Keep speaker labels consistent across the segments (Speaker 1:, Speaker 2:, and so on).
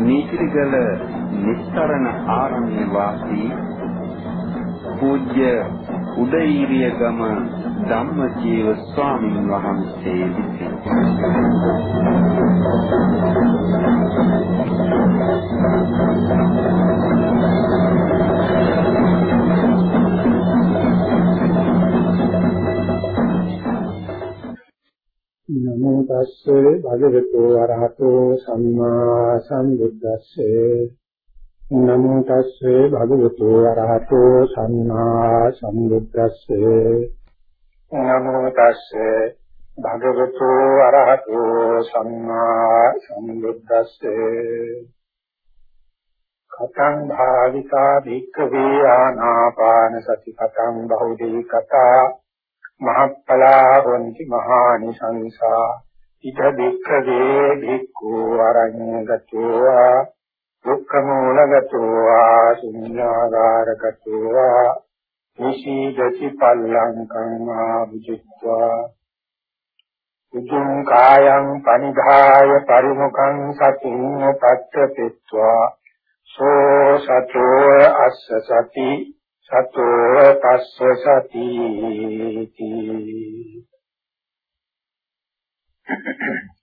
Speaker 1: නීතිගල නිස්තරණ ආරණ්‍ය වාසී පූජ්‍ය උදේීරියගම ධම්මජීව ස්වාමීන් වහන්සේ විසින්.
Speaker 2: තස්සේ භගවතු වරහතෝ සම්මා සම්බුද්දස්සේ. නමෝ තස්සේ භගවතු වරහතෝ සම්මා සම්බුද්දස්සේ. නමෝ තස්සේ භගවතු වරහතෝ සම්මා සම්බුද්දස්සේ. කතං භාවිතා භික්ඛවේ ආනාපාන සති. කතං බහුදී කතා. මහප්පලා හොන්ති මහානිසංසා. ඉද බික්ඛවේ බික්ඛු අරඤ්ඤගතෝ දුක්ඛ මූලගතෝ ශුඤ්ඤාගාරගතෝ නිශීදති පල්ලංකං ආභුජිත්වා. උජුං කායං පනිධාය පරිමුඛං සතින් පච්චපෙත්වා සෝ සතෝ අස්ස සති සතෝ තස්ස සති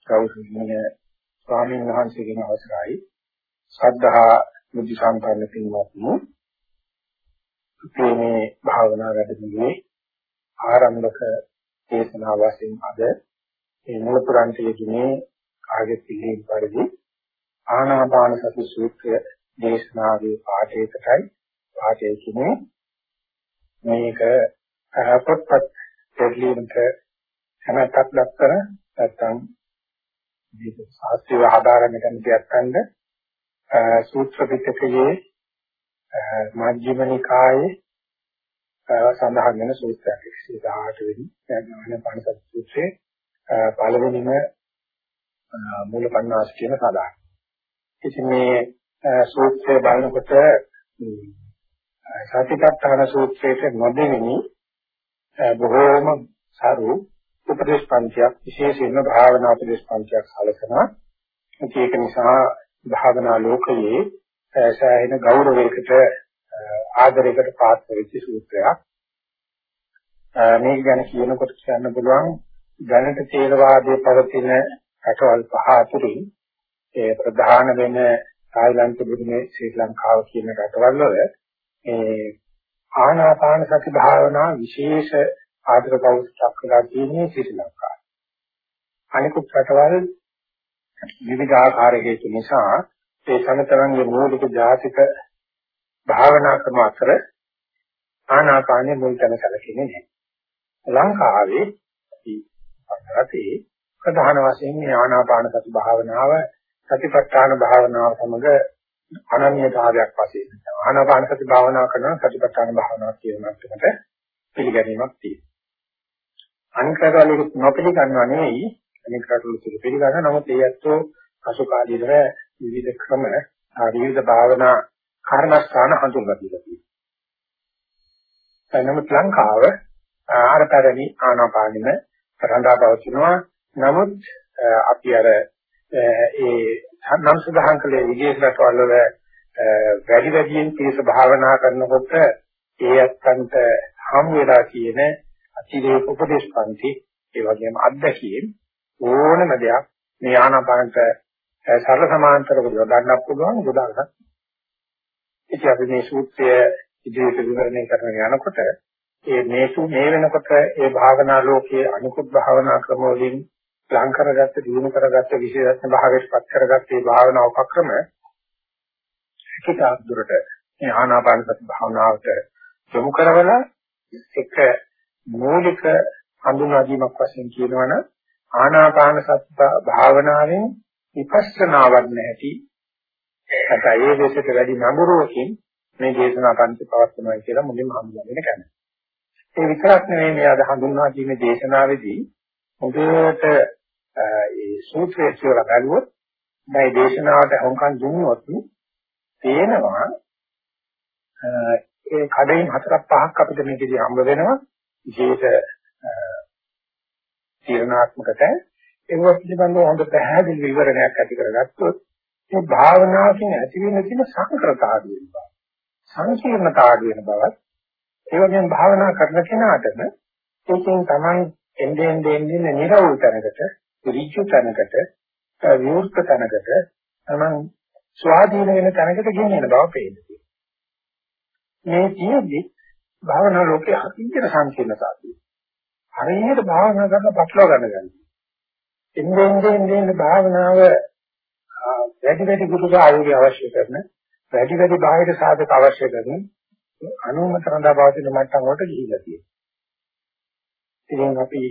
Speaker 2: කෞෂිකනේ ස්වාමීන් වහන්සේගෙන් අවසරයි. සද්ධා මුදි සම්පන්න පින්වත්නි. මේ භාවනා වැඩමුළුවේ ආරම්භක දේශනාව වශයෙන් අද මේ මුල පුරාන්තයේදී ආගෙත් පිළිහින් පරිදි ආනාපාන සති සූත්‍රය දේශනාවේ පාඨයකටයි පාඨය කියන්නේ මේක පොත්පත් දෙලින්ට හැමතක් දක්වන නැත්නම් මේක සාස්ත්‍රීය ආධාරණ කමිටියක් ගන්න සූත්‍ර පිටකයේ මජ්ක්‍ධිම නිකායේ සඳහන් වෙන සූත්‍රයක් 118 වෙනි ඥාන පාණසත් සූත්‍රයේ පළවෙනිම මූල පණ්ණාස කියන සඳහන්. ඉතින් මේ සූත්‍රය බලනකොට සතිපට්ඨාන සූත්‍රයේ නොදෙවෙනි බොහෝම සරු උපදේශ පන්තියක් විශේෂයෙන්ම භාවනා උපදේශ පන්තියක් සැලකනවා. ඒක නිසා භාවනා ලෝකයේ සෑහෙන ගෞරවයකට ආදරයකට පාත්‍ර වෙච්ච සූත්‍රයක්. මේක ගැන කියනකොට කියන්න පුළුවන් දැනට තේරවාදයේ පවතින රටවල් පහ අතරින් ඒ ප්‍රධාන වෙන තායිලන්ත බුදුනේ ශ්‍රී ලංකාව කියන රටවල් වල ඒ ආනාපාන සති භාවනා විශේෂ ආදර කෞෂයක් වෙලා තියෙන්නේ ශ්‍රී ලංකාවේ. අනිකුත් රටවල් විවිධ ආකාර හේතු නිසා ඒ සමතරන්ගේ මූලික ජාතික භාවනා ක්‍රම අතර ආනාපානෙ මුල් තැන සැලකෙන්නේ නැහැ. ලංකාවේ අපි ප්‍රධාන වශයෙන් මේ ආනාපාන සති භාවනාව සතිපට්ඨාන භාවනාව සමග අනන්‍යතාවයක් වශයෙන් ආනාපාන සති භාවනා කරන සතිපට්ඨාන භාවනාවක් කියන මට්ටමට පිළිගැනීමක් තියෙනවා. අනිකරවලු නොපිළිගන්නවා නෙවෙයි අනික රටවල පිළිගන්න නමුත් ඒ ඇත්තෝ පසු කාලීනව විවිධ ක්‍රම විවිධ භාවනා කර්මස්ථාන හඳුන්වා දීලා තියෙනවා. නමුත් ලංකාව ආරතරණි ආනාපානෙම රඳා පවතිනවා. නමුත් අපි අර ඒ නම් සදාහන් කළේ විදේශ රටවල් වල වැඩි වැඩියෙන් තීස භාවනා කරනකොට ඒ අත්තන්ට හම් වෙලා කියන අතිරේක උපදේශ පන්ති ඒ වගේම අත්දැකීම්. ඕනම දෙයක්. මේ ආනාපානට සරල සමාන්තරව යොදන්න පුළුවන් උදාහරණයක්. ඉතින් අපි මේ සූත්‍රය ඉදිරියට විවරණය කරන යනකොට ඒ මේසු මේ වෙනකොට ඒ භාවනා ලෝකයේ අනිකුත් භාවනා ක්‍රම වලින් ලං කරගත්ත දිනු කරගත්ත විශේෂඥ භාවයට පත් කරගත්ත මේ භාවනා උපක්‍රම හිතාක් දුරට මේ ආනාපාන සති භාවනාවට යොමු කරවලා එක මූලික හඳුනා ගැනීමක් වශයෙන් කියනවනම් ආනාපාන සති භාවනාවෙන් විපස්සනාවක් නැති නැත්නම් ඒ දෙසට වැඩි නඹුරුවකින් මේ දේශනා පන්ති පවත්වනවා කියලා මුලින්ම හඳුන්වගෙන කැමතියි. ඒ විතරක් නෙවෙයි මේ අද හඳුන්වා දීමේ දේශනාවේදී හොඳට ඒ සූත්‍රය කියලා බලුවොත් මේ දේශනාවට හොංකන් දුන්නොත් තේනවා ඒ කඩේන් හතරක් පහක් අපිට මේකදී හම්බ වෙනවා විශේෂ තීරණාත්මකට ඒව පිළිබඳව හොඳ පැහැදිලි විවරණයක් ඇති කරගත්තොත් මේ භාවනාවකින් ඇති වෙන තියෙන සංකරතාවය වෙන බව. සංකීර්ණතාවය වෙන බවත්. ඒ වගේම භාවනා කරන කෙනාටම ඒකෙන් Taman එන්නේ එන්නේ නිරවුල් තැනකට ඍජු තැනකට විවෘත තැනකට Taman ස්වාධීන වෙන තැනකට ගෙනියන බව පේනවා. මේ කියන්නේ භාවනා ලෝකයේ අතීත සංකීර්ණතාවය හරියට භාවනා කරලා පටලවා ගන්න ගන්න. එන්නේ එන්නේ එන්නේ භාවනාව වැඩි වැඩි ගුරුක ආයෝගය අවශ්‍ය කරන වැඩි වැඩි බාහිර සාධක අවශ්‍ය කරන අනුමත රඳා පවතින මට්ටම් වලට ගිහිලා තියෙනවා. ඉතින් අපි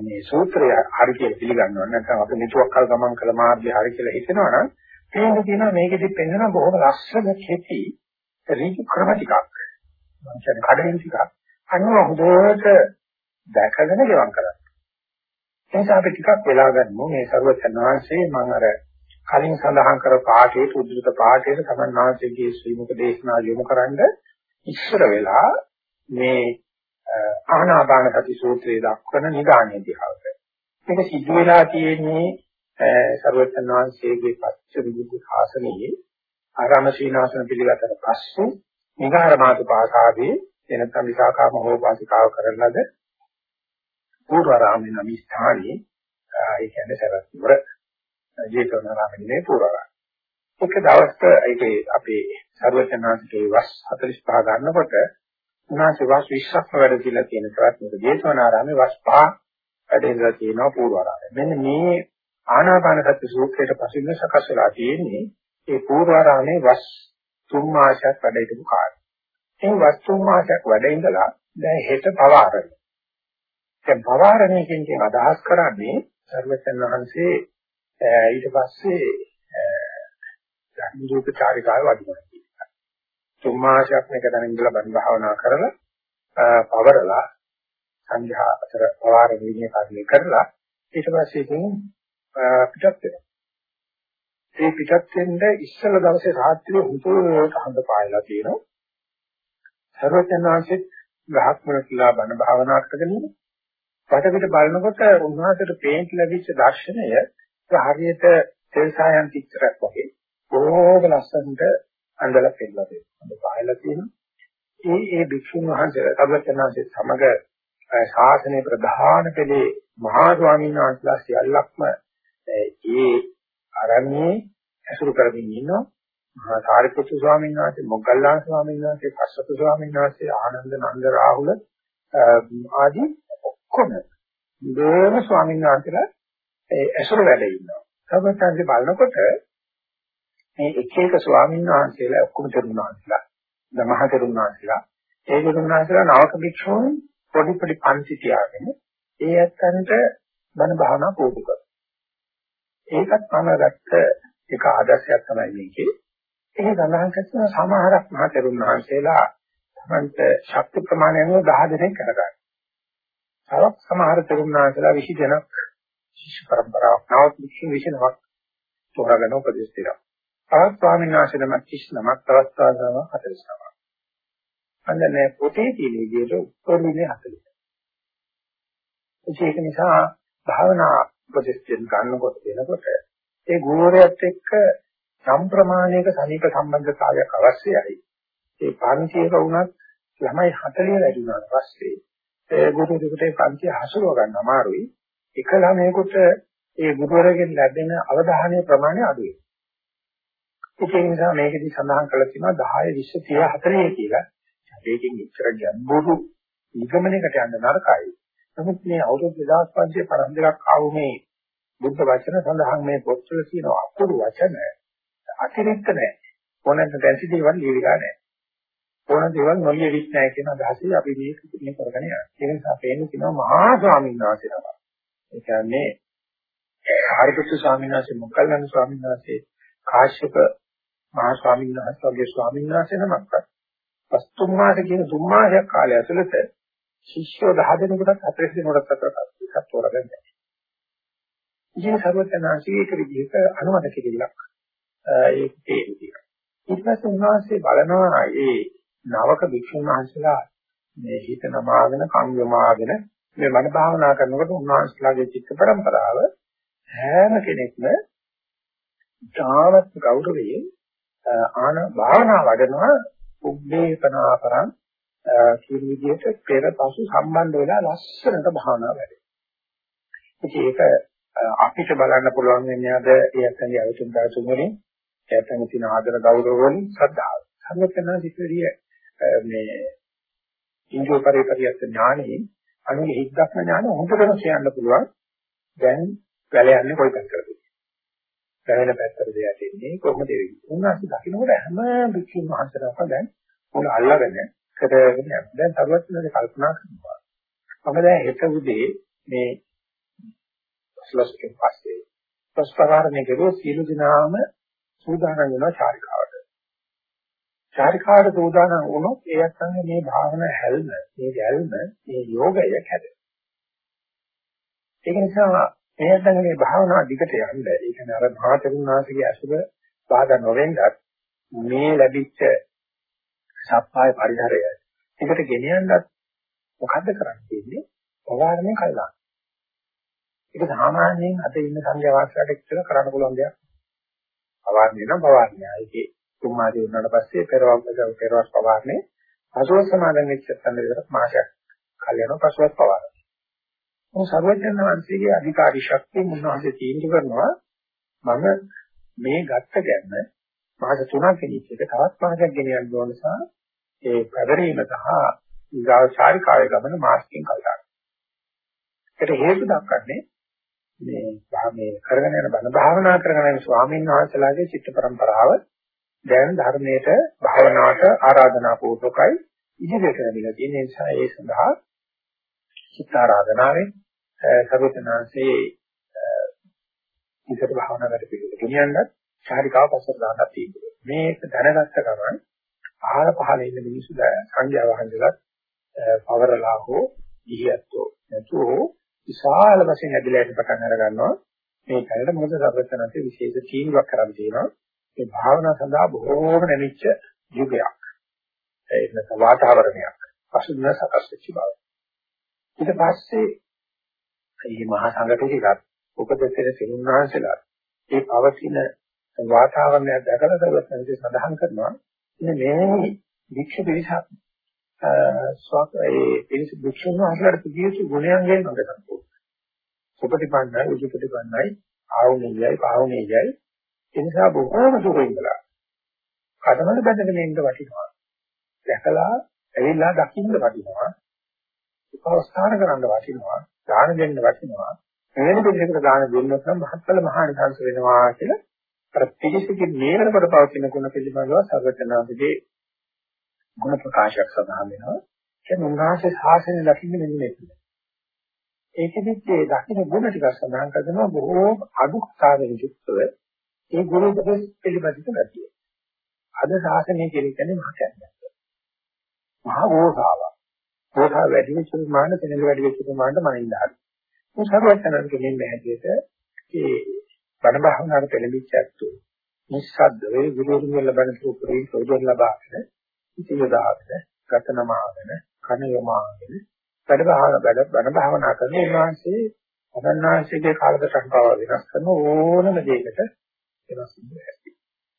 Speaker 2: මේ සූත්‍රය හරි කියලා පිළිගන්නවා නැත්නම් අපි මෙතුවක් කල් ගමන් කළ මාර්ගය හරි කියලා හිතනවා නම් තේින්න තියෙනවා මේකෙදි පෙන්වන බොහොම ලස්සන කෙටි රීති ක්‍රම ටිකක්. මම කියන්නේ කඩෙන් ටිකක්. අනුව හොඳට දැකගෙන ගෙවම් කරන්න. ඒ නිසා අපි ටිකක් වෙලා ගන්නමු මේ සර්වචන් වහන්සේ මම අර කලින් සඳහන් කර පාඨයේ උද්දෘත පාඨයේ සමන් වහන්සේගේ ශ්‍රී මුක දේශනා යොමු කරන්න ඉස්සර වෙලා මේ ආනාපාන සති සූත්‍රයේ දක්වන නිදානිය දිහාට. මේක සිද්ධ වෙලා තියෙන්නේ සර්වචන් වහන්සේගේ පච්ච විදුද්ධ ශාසනයේ ආරාම සීනාසන පිළිගතට පස්සේ නිගාර මාතු පාසාවේ එනතම් විසාකා මහෝපාසිකාව කරන ලද පූර්වාරාමයේ නම් ස්ථානයේ ඒ කියන්නේ සරත්වර ජේතවනාරාමයේ පූර්වාරාම. එක දවසක ඒකේ අපේ සර්වචනාංශකේ වස් 45 ගන්නකොට උනාසේ වස් 20ක් වැඩ කියලා තියෙන කරත් මේක ජේතවනාරාමයේ වස් 5 වැඩෙලා තියෙනවා පූර්වාරාමයේ. මෙන්න මේ ආනාපාන සති සූත්‍රයට පසුබිම සකස් වෙලා තියෙන්නේ ඒ පූර්වාරාමයේ වස් තුන් මාසයක් වැඩ හිටපු කාලේ. ඒ වස් තුන් මාසයක් වැඩ ඉඳලා දැන් හෙට පවාරණ. දැන් පවාරණයකින් කියන අදහස් කරන්නේ සර්වචන් වහන්සේ ඊට පස්සේ ධර්මදූපචාරිකාව වදිනවා කියනවා. තුන් මාසයක් මේක දැන ඉඳලා බණ භාවනා කරලා පවරලා සංඝයා අතර පවාර විනය කර්මය කරලා ඊට පස්සේ ඉතින් පිටත් වෙනවා. ඒ පිටත් වෙන්න ඉස්සල දවසේ රාත්‍රියේ හුතුවට හඳ පායලා තියෙනවා. සර්වඥාන්සෙත් ගහක් මුල කියලා බණ භාවනා කරගෙන ඉන්නේ. වටපිට බලනකොට උන්වහන්සේට පේන්න ලැබිච්ච දර්ශනය හරියට තෙල්සායන් චිත්‍රයක් වගේ බොහෝම ලස්සනට අඳලා පෙන්නලා තියෙනවා. අද පහලා තියෙනවා. ඒ ඒ භික්ෂුන් වහන්සේලා සර්වඥාන්සේ සමග ශාසනයේ ප්‍රධාන පෙළේ මහා ස්වාමීන් වහන්සේලා සියල්ලක්ම ඒ ආරණ්‍යයේ ඇසුරු කරමින් ඉන්නවා. මහා සාරිපුත්තු ස්වාමීන් වහන්සේ, මොග්ගල්ලාන ස්වාමීන් වහන්සේ, පස්සතු ස්වාමීන් වහන්සේ, ආනන්ද නන්ද රාහුල ආදී ඔක්කොම දෙම ස්වාමීන් වහන්සේලා ඒ ඇසුර වැඩ ඉන්නවා. සර්වඥාන්සේ බලනකොට මේ එක එක ස්වාමීන් වහන්සේලා ඔක්කොම තරුණාන්සලා, දමහ තරුණාන්සලා, ඒ තරුණාන්සලා නාවක භික්ෂූන් පොඩි පොඩි පන්ති තියාගෙන ඒ ඇත්තන්ට බණ භාවනා පුරුදු කරනවා. ඒකත් මම ගත්ත එක ආදර්ශයක් තමයි මේකේ. ඒක සඳහන් කරන සමහරක් මහතෙරුන් වහන්සේලා තමන්ට ශක්ති ප්‍රමාණය අනුව 10 දෙනෙක් කරගන්නවා. තවත් සමහර තෙරුන් වහන්සේලා 20 දෙනෙක් ශිෂ්‍ය පරම්පරාවක් නවත් විශ්ව විශ්නවක් තෝරාගෙන උපදෙස් දෙනවා. තවත් ස්වාමීන් වහන්සේ නමක් 30 නමක් තවත් ස්වාමීන් වහන්සේ 40 නමක්. අන්නේ පොතේ තියෙන විදිහට උත්තරීනේ 40. ඒක නිසා භාවනා උපදෙස් ගන්නකොට දෙනකොට ඒ ගුරුවරයාත් එක්ක සම්ප්‍රමාණයක සනීප සම්බන්ධතාවයක් අවශ්‍යයි. ඒ පන්තියක වුණත් ළමයි 40 වැඩි වුණාට පස්සේ ඒ ගුරුවරයෙකුට ඒ පන්තිය හසුරව ගන්න අමාරුයි. එක ළමයෙකුට ඒ ගුරුවරගෙන් ලැබෙන අවධානය ප්‍රමාණය අඩු වෙනවා. ඒ නිසා මේකදී සඳහන් කරලා තියෙනවා 10 20 30 40 කියලා. ඒකෙන් ඉතර ගැඹුරු නිගමනයකට යන්න නරකයි. නමුත් මේ අවුරුදු 2552ක් ආව මේ බුද්ධ වචන සඳහන් මේ පොත්වල තියෙන අකුරු වචන අතිරික්ත නැහැ. ඕනෑම දැසි දේවල් ලියවිලා නැහැ. ඕන දේවල් නොලියවිත් නැහැ කියන අදහසයි අපි මේ මේ කරගෙන යන්නේ. ඒ නිසා පේන්නේ කියනවා මහා ස්වාමීන් වහන්සේ තමයි. ඒ කියන්නේ ආරිපුත්තු ස්වාමීන් වහන්සේ මොග්ගල්ලාන ස්වාමීන් වහන්සේ කාශ්‍යප මහා ස්වාමීන් වහන්සේ වගේ ස්වාමීන් වහන්සේ නමක්වත් පස්තුම් මාස කියන තුන් මාසයක් කාලය ඇතුළත ශිෂ්‍යෝ 10 දෙනෙකුට හතරක් දෙනෙකුට අතර තෝරගන්න. ඉතින් සර්වඥාන්සේ ඒක විදිහට අනුමත කිරිල්ලක් ඒක තේරුම් ඊට පස්සේ උන්වහන්සේ බලනවා මේ නවක භික්ෂුන් වහන්සේලා මේ හිත නමාගෙන කන් යමාගෙන මේ මන භාවනා කරනකොට උන්වහන්සේලාගේ චිත්ත පරම්පරාව හැම කෙනෙක්ම ධාමත් ගෞරවයෙන් ආන භාවනා වඩනවා උද්දේපනාපරං කියන විදිහට පෙර පසු සම්බන්ධ වෙලා ලස්සනට භාවනා වැඩේ. ඉතින් ඒක අපිට බලන්න පුළුවන් වෙන්නේ අද ඒ අත්දැකීම් අවතුන් දාසුන් වලින් එයාටම තියෙන ආදර ගෞරව වලින් ශ්‍රද්ධාව. සම්මතනාදිකරිය මේ ඉන්ද්‍රිය පරිපරියත් ඥානෙයි අනුගේ හිද්දක්ම ඥාන හොඳටම කියන්න පුළුවන්. දැන් වැල යන්නේ කොයි පැත්තටද? වැවෙන පැත්තටද යන්නේ කොහොමද වෙන්නේ? උන්වහන්සේ දකින්නකොට හැම භික්ෂුන් වහන්සේලාම දැන් උන් අල්ලගෙන කරගෙන යනවා. දැන් තවත් කල්පනා කරනවා. මම දැන් හෙට උදේ මේ ස්ලස්කෙන් පස්සේ ප්‍රස්පරාරණය කරුවොත් සියලු දිනාම සූදානම් වෙනවා චාරිකාවට. චාරිකාවට සූදානම් වුණොත් ඒ අත්ංගේ මේ භාවනා හැල්ම, මේ ගැල්ම, මේ යෝගය කැඩෙනවා. ඒක නිසා මේ අත්ංගේ මේ භාවනා දිගට යන්න, ඒ කියන්නේ අර මහතෙරුණාසිගේ අසුබ බාධා නොවෙන්නත් මේ ලැබිච්ච සප්පාය පරිහරය එකට ගෙනියන්නත් මොකද්ද කරන්න තියෙන්නේ? පවාරණය කළා. ඒක සාමාන්‍යයෙන් අද ඉන්න සංඝයා වාසයට කියලා කරන්න පුළුවන් දෙයක්. පවාරණය නම් පවාරණය. ඒකේ තුමාදී වුණාට පස්සේ පෙරවම් පෙරවස් පවාරණය පසුව සමාදන් වෙච්ච තැනකට මාසයක් කල් යනවා පසුවත් පවාරණය. මොන සර්වඥ වහන්සේගේ අධිකාරී ශක්තිය මුන්වහන්සේ තීන්දුව කරනවා මම මේ ගත්ත ගැන්න මාස 3ක් ගෙනිච්ච එක තවත් මාසයක් ගෙනියන්න ඕන නිසා ඒ පැවරීම සහ ඊගාව චාරිකාවේ ගමන මාසකින් කල් ගන්නවා. ඒකට හේතු දක්වන්නේ මේ මේ කරගෙන යන බණ භාවනා කරගෙන යන ස්වාමීන් වහන්සේලාගේ චිත්ත පරම්පරාව දැන් ධර්මයට භාවනාවට ආරාධනා පූර්වකයි ඉදිරියට ලැබිලා තියෙන නිසා ඒ සඳහා චිත්ත ආරාධනාවෙන් සර්වතනාංශේ ඉදිරියට භාවනා වැඩ පිළිවෙල ගෙනියන්නත් චාරිකාව පස්සට දාන්නත් තියෙනවා. මේක දැනගත්ත ගමන් පහළ පහළ ඉන්න මිනිස්සු සංඥා වහන්සේලාත් පවරලා හෝ ඉහියත්ෝ නැතුව විශාල වශයෙන් ඇදලා යන පටන් අර ගන්නවා. මේ කාලේ මොකද සර්වඥාන්සේ විශේෂ තීන්දුවක් කරන් තියෙනවා. මේ භාවනා සඳහා බොහෝම නැමිච්ච යුගයක්. ඒ නැත්නම් වාතාවරණයක්. පසුබිම සකස් වෙච්ච බව. ඊට පස්සේ මේ මහා සංඝටිකත් උපදෙස්තර සිරුන්වහන්සේලා ඒ පවතින වාතාවරණය දැකලා සර්වඥාන්සේ සඳහන් කරනවා. ඉතින් මේ වික්ෂ පිරිසක් ස්වකේ පිරිස භික්ෂුන් වහන්සේලාට පිළියුතු ගුණයන්ගෙන් මඟ සම්පූර්ණ. සුපටිපන්නයි, උජුපටිපන්නයි, ආවුණියයි, පාවුණියයි. ඒ නිසා බොහෝම දුරින් ඉඳලා කඩමල බැඳගෙන ඉන්න වටිනවා. දැකලා ඇවිල්ලා දකින්න වටිනවා. උපස්ථාන කරන්න වටිනවා. දාන දෙන්න වටිනවා. මෙවැනි දෙයකට දාන දෙන්නොත් නම් මහත්ඵල මහානිසංස වෙනවා කියලා අර පිළිසිකින් නේරකට පවතින ගුණ පිළිබඳව සර්වඥාන්සේගේ ගුණ ප්‍රකාශයක් සඳහන් වෙනවා. කියන්නේ උන්වහන්සේ ශාසනය දකින්න මෙන්න මේක. ඒකෙදිත් ඒ දකින්න ගුණ ටික සඳහන් කරනවා බොහෝ අඩු කතාවෙන් යුක්තව ඒ ගුණ උපදෙස් පිළිබඳව ගැතියි. අද ශාසනය කියන්නේ මහ කැන්නක්. මහා ගෝසාවක්. ගෝසා වැඩි වෙච්ච ප්‍රමාණය තැනෙල වැඩි වෙච්ච ප්‍රමාණයට මනින්න හරි. මේ සර්වඥාන් කියන්නේ මේ හැටියට ඒ බණ භාවනාවට පෙළඹිච්ච ඇත්තෝ නිස්සද්ද වේ ගුරුතුමෝ ලබන සුපරි ප්‍රයෝජන ලබාගෙන ඉතිය දාගෙන ගතනමාගෙන කන යමාගෙන වැඩ භාවන වැඩ බණ භාවනා කරන උන්වහන්සේ අදන්නාංශයේ කාලකට බව වෙනස් කරන ඕනම දෙයකට වෙනස් වෙනවා.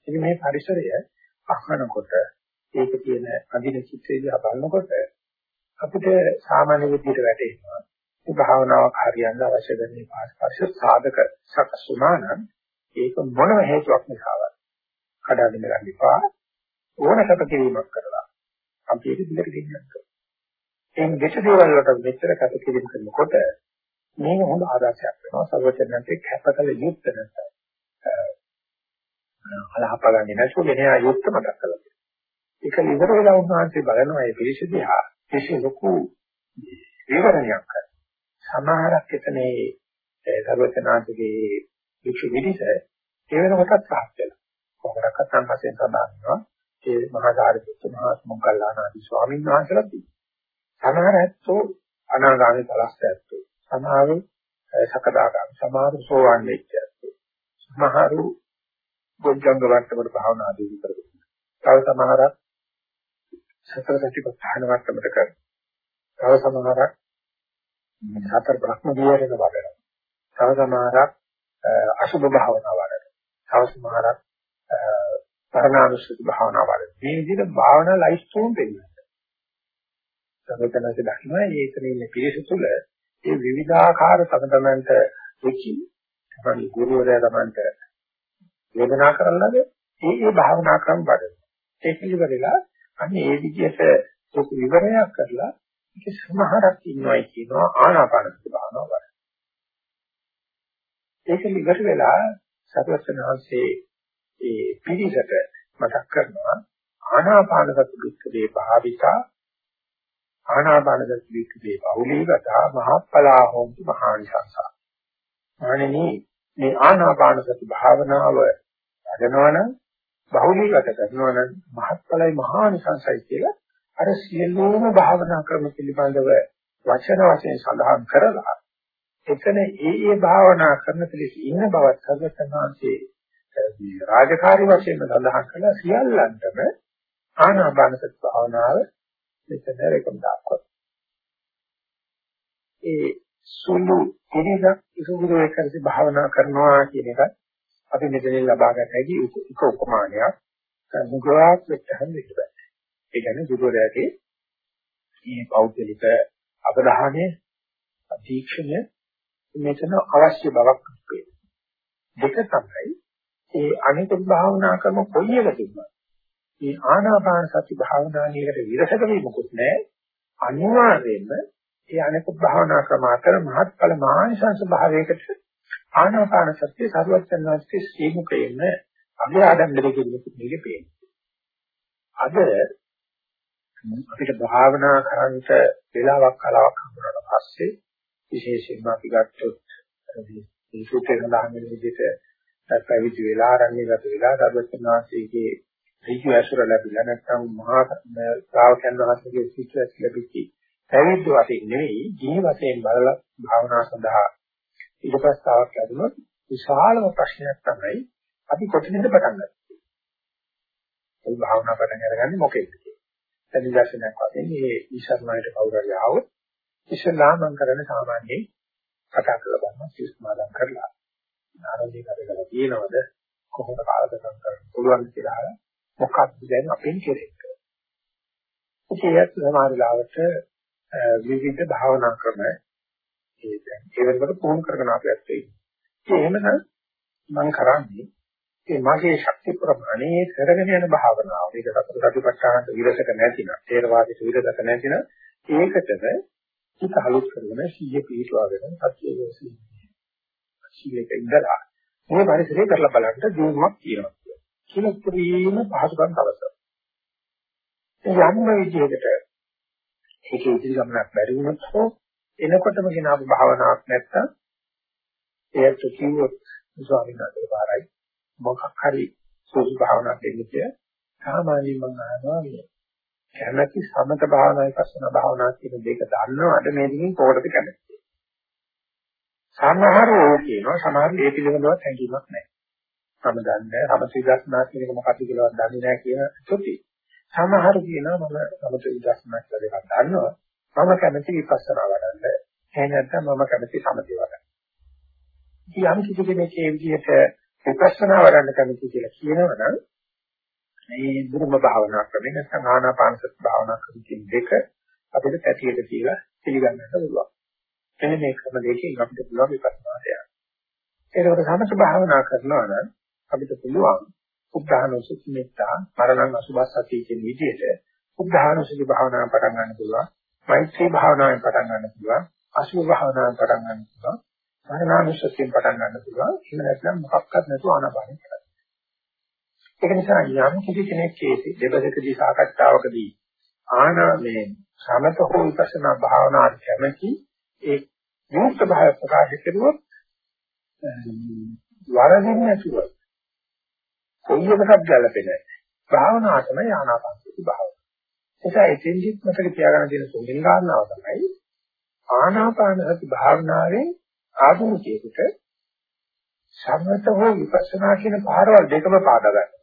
Speaker 2: ඉතින් මේ පරිසරය අහනකොට ඒක තියෙන අදින චිත්‍රය බලනකොට අපිට සාමාන්‍ය විදිහට වැටෙනවා. මේ භාවනාවක් හරියන්න අවශ්‍ය දෙන්නේ පාස්පර්ශ සාධක සකස් වුණා නම් ඒක මොනම හේතුවක් නිසාවත් කඩාගෙන ගන්න එපා. ඕන කැපකිරීමක් කරලා අපි ඒක දිගට ගෙනියන්න. එම් දෙක දේවල් වලට මෙච්චර කැපකිරීම කරනකොට මේක හොඳ ආදර්ශයක් වෙනවා සර්වචනන්තේ කැපකල යුක්ත නැත්නම් අලහපගන්නේ නැතුව ගෙනා යුක්ත මතක් කළා. ඒක ඉවර වෙලා උන්වහන්සේ බලනවා මේ පිළිසිදියා කිසි ලොකු විවරණයක් සමහරක් එතනේ ඒ සර්වචනාතිගේ වික්ෂු විදිස ඒ වෙනකොටත් රහත් වෙනවා. කොහොමදක්වත් සංපස්යෙන් සඳහන්නවා ඒ මහා සාරිපුත්ත මහා මොග්ගල්ලාන ආදී ස්වාමීන් වහන්සේලා තියෙනවා. සමහර ඇත්තෝ අනාගාමී ඵලස්ත ඇත්තෝ. සමහරු සකදාගාමී සමහරු සෝවාන් වෙච්ච ඇත්තෝ. සමහරු බොජ්ජංග වට්ටමට භාවනා ආදී කරගෙන. තව සමහරක් සතර සතිපට්ඨාන වට්ටමට කරනවා. තව සමහරක් සතර බ්‍රහ්ම විහරණ වඩනවා. තව සමහරක් අසුභ භාවනා වඩනවා. තව සමහරක් පරණානුස්සති භාවනා වඩනවා. මේ විදිහට භාවනා ලයිෆ් ස්ටෝන් දෙන්නවා. සමතනක දක්න ඒකේ ඉන්න පිරිස තුළ ඒ විවිධාකාර තමතමන්ට රුචි තමයි ගුරුවරයා තමන්ට වේදනා කරන්නද ඒ ඒ භාවනා ක්‍රම වඩන. ඒක ඉවරලා අන්නේ ඒ විදිහට ලොකු විවරයක් කරලා ඒක සමහරක් ඉන්නවයි කියනවා ආනාපානසති භාවනාව වල. ඒක ඉවර වෙලා සතරසනහන්සේ ඒ පිළිසක මතක් කරනවා ආනාපානසති වික්කේ භාවිතා ආනාපානසති වික්කේ බහුලීගතා මහප්පලා හොන්ති මහානිසංසා. මානෙනි මේ ආනාපානසති භාවනාව වැඩනවනම් බහුලීගත කරනවනම් මහත්ඵලයි මහානිසංසයි කියලා අර සියලුම භාවනා ක්‍රම පිළිබඳව වචන වශයෙන් සඳහන් කරලා එතන ඒ ඒ භාවනා කරන පිළිස් ඉන්න බවත් සර්වඥාන්සේ මේ රාජකාරී වශයෙන් සඳහන් කළා සියල්ලන්ටම ආනාපානසති භාවනාව මෙතන රෙකම් දක්වනවා. ඒ සුළු ඉරිදක් ඉසුදුර එකකට භාවනා කරනවා කියන එක අපි මෙතනින් ලබා ගන්න හැකි එක උපමානයක්. මුගාවක් වෙච්චහම දෙන්න බෑ. ඒ කියන්නේ ගුරුවරයාගේ මේ පෞද්ගලික අවධානය අධීක්ෂණය මෙතන අවශ්‍ය බවක් දෙක තමයි ඒ අනිත් භාවනා ක්‍රම කොයි එකකින්ද මේ ආනාපාන සති භාවනාවේකට විරසක වීමකුත් නැහැ. අනිවාර්යයෙන්ම ඒ අනිත් භාවනා ක්‍රම අතර මහත්ඵල මානසංශ භාවයකට ආනාපාන සතිය සරුවචනාස්කේ සීමුකයෙන්ම අභිආදම් දෙකකින් මේකේ පේනවා අද අපිට භාවනා කරන්නට වෙලාවක් කලාවක් හම්බුනට පස්සේ විශේෂයෙන්ම අපි ගත්තොත් මේ සූත්‍රයෙන් සඳහන් වෙන විදිහට පැවිදි වෙලා ආරණ්‍ය ගත වෙලා දරුවචනාංශයේ ඍජු ඇසුර ලැබිලා නැත්නම් මහා ශ්‍රාවකයන් වහන්සේගේ සිත්‍රස් ලැබිච්ච පැවිද්ද වශයෙන් නෙවෙයි ජීව වශයෙන් බලලා භාවනා සඳහා ඉඩපස්තාවක් ලැබුණොත් විශාලම ප්‍රශ්නයක් තමයි අපි කොතනින්ද පටන් ගන්නේ. ඒ භාවනා පටන් අරගන්නේ මොකෙන්ද? නිදර්ශනයක් වශයෙන් මේ ඊශර්ණයට කවුරු හරි ආවොත් ඉස්සලා මම කරන්නේ සාමාන්‍යයෙන් කතා කරලා බලනවා සිස්මාදම් කරලා. ආරම්භය කරලා තියෙනවද? කොහොමද කාලදකම් කරන්න පුළුවන් කියලා මොකක්ද දැන් අපෙන් කෙරෙන්නේ? ඒකත් සමහර ලාවට විවිධ භාවනා ක්‍රම ඒ දැන් ඒ වෙනකොට පුහුණු කරගෙන අපි ඇත්තේ. ඒ එහෙමනම් මම කරන්නේ ඒ මගේ ශක්ති ප්‍රමාණය කරගෙන යන භාවනාව. මේක සතර සතිපට්ඨානට විරසක නැතිනම්, තේරවාදයට විරසක නැතිනම් ඒකටම හිත අලුත් කරගෙන සීය පිටවාගෙන සත්‍ය යොසී. සීලක ඉඳලා මේ පරිසරය කරලා බලන්න දිනුවක් තියෙනවා. කියලා ප්‍රීම පහසුකම් තවසක්. යම් විදිහකට ඒක ඉදිරි ගමනක් බැරි වුණොත් හෝ එනකොටම ගෙන ආපු භාවනාවක් නැත්තම් ඒත් කිව්වොත් ස්වාමීන් වහන්සේ පාරයි මොකක් හරි සෝසු භාවනා දෙන්නේ සාමාන්‍යයෙන් මම අහනවා මේ කැමැති සමත භාවනා විපස්සනා භාවනා කියන දෙක දන්නවද? මේ දෙකෙන් කොහොමද කැමති සමහර ඕ කියනවා සමහර ඒ පිළිබඳව හැඟීමක් නැහැ. මම දන්නේ සමත විදර්ශනා කියන එක මොකක්ද කියලාවත් දන්නේ නැහැ කියන සුති සමහර කියනවා මම සමත විදර්ශනා කියලා දෙකක් දන්නවා. මම කැමති විපස්සනා වඩන්න. එහෙම නැත්නම් මම කැමති සමතේ වඩන්න. ඉතින් යම් කිසි කෙනෙක් ඒ විදිහට විපස්සනා වඩන්න කැමති කියලා කියනවනම් මේ ධර්ම භාවනා ක්‍රමෙ නැත්නම් ආනාපාන සති භාවනා ක්‍රම දෙක අපිට පැටියට කියලා පිළිගන්නට පුළුවන්. එන්න මේ ක්‍රම දෙකෙන් අපිට පුළුවන් විපස්සනාට යන්න. ඒකවල සමථ භාවනා කරනවා නම් අපිට පුළුවන් උද්ධානසති මෙත්තා මරණං අසුභස්සති කියන විදිහට උද්ධානසති භාවනාව පටන් ගන්න පුළුවන්. මෛත්‍රී භාවනාවෙන් පටන් ගන්න පුළුවන්. අසුභ භාවනාවෙන් පටන් ගන්න පුළුවන්. මරණානුස්සතියෙන් පටන් ගන්න පුළුවන්. එහෙම නැත්නම් මොකක්වත් නැතුව ආනාපානෙ කරන්න. ඒක නිසා යම් කිසි කෙනෙක් කේසි දෙබදකදී සාකච්ඡාවකදී ආනා මේ සමත හෝ විපස්සනා භාවනා කැමැති ඒ විමුක්ත භාව ප්‍රකාශ කරුවොත් වරදින් නැතුව කොයි එකකටත් ගැලපෙන්නේ භාවනාව තමයි ආනාපානසති භාවනාව. ඒක එතෙන්දිත් මතක තියාගන්න තියෙන තුන්වෙනි කාරණාව තමයි ආනාපානසති භාවනාවේ ආධුනිකයෙකුට සම්මත හෝ විපස්සනා කියන පාරවල් දෙකම පාදා ගන්න.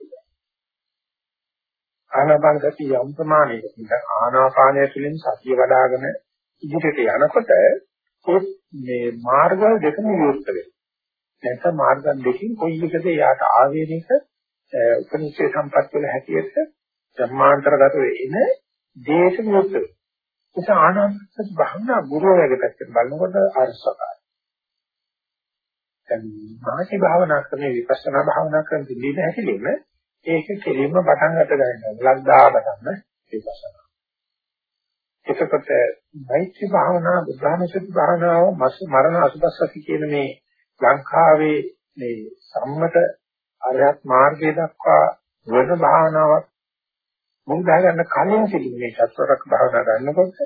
Speaker 2: ආනාපාන සතිය යම් ප්‍රමාණයකට ආනාපානය තුළින් සතිය වඩ아가න ඉදිරියට යනකොට ඒ මේ මාර්ග දෙකම විවෘත වෙනවා. නැත්නම් මාර්ග දෙකකින් කොයි එකද යාට ආවේනික උපනිෂේ සම්පත් වල හැටියට ධර්මාන්තරගත වෙන දේශ විවෘත වෙනවා. ඒක ආනාපාන භාවනා ගුරුවරයාගේ පැත්තෙන් බලනකොට අරසකයි. දැන් මානසික භාවනා ක්‍රමේ විපස්සනා භාවනා ක්‍රම දෙන්නේ හැටිලෙම ඒක කෙලින්ම පටන් ගත ගන්නවා. ලද්දා පටන් විපස්සනා. එතකොට මෛත්‍රී භාවනා, බුද්ධානුස්සති භාවනාව, මරණ අසුබස්සති කියන මේ ලංකාවේ මේ සම්මත අරහත් මාර්ගය දක්වා වෙන භාවනාවක් මුල් දා ගන්න කලින් සිටින්නේ සත්වරක් භාවනා ගන්නකොට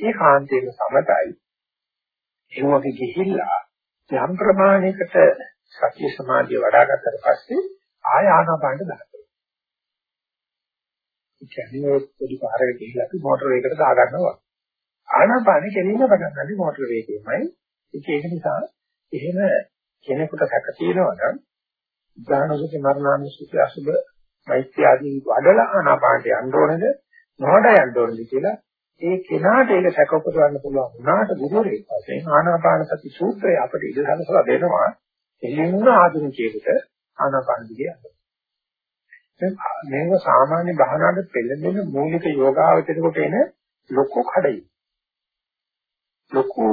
Speaker 2: ඒ කාන්තේක සමතයි ඒ වගේ ගිහිල්ලා යම් ප්‍රමාණයකට සතිය සමාධිය වඩා ගත්තට පස්සේ ආය ආනාපානට දාන්න. ඒ කියන්නේ පොඩි පාරකට ගිහිල්ලා අපි මෝටර වේගකට දා ගන්නවා. ආනාපානෙ කෙලින්ම පටන් ගන්නේ මෝටර වේගයෙන්මයි. ඒක ඒක නිසා එහෙම කෙනෙකුට සැක තියෙනවා නම් ඥානසුති මරණානුසුති අසුබ මෛත්‍රී ආදී වඩලා ආනාපානට යන්න ඕනේද නොවඩ යන්න ඕනේද කියලා ඒ කෙනාට ඒක සැක උපදවන්න පුළුවන් වුණාට ගුරුවරයෙක් වශයෙන් ආනාපාන සති සූත්‍රය අපිට ඉඳ සලසලා දෙනවා එළින්ම ආධුනිකයෙකුට ආනාපාන දිගේ යන්න. මේක සාමාන්‍ය භාවනාවට පෙළඹෙන මූලික යෝගාවචරයට එන ලොකු කඩයි. ලොකු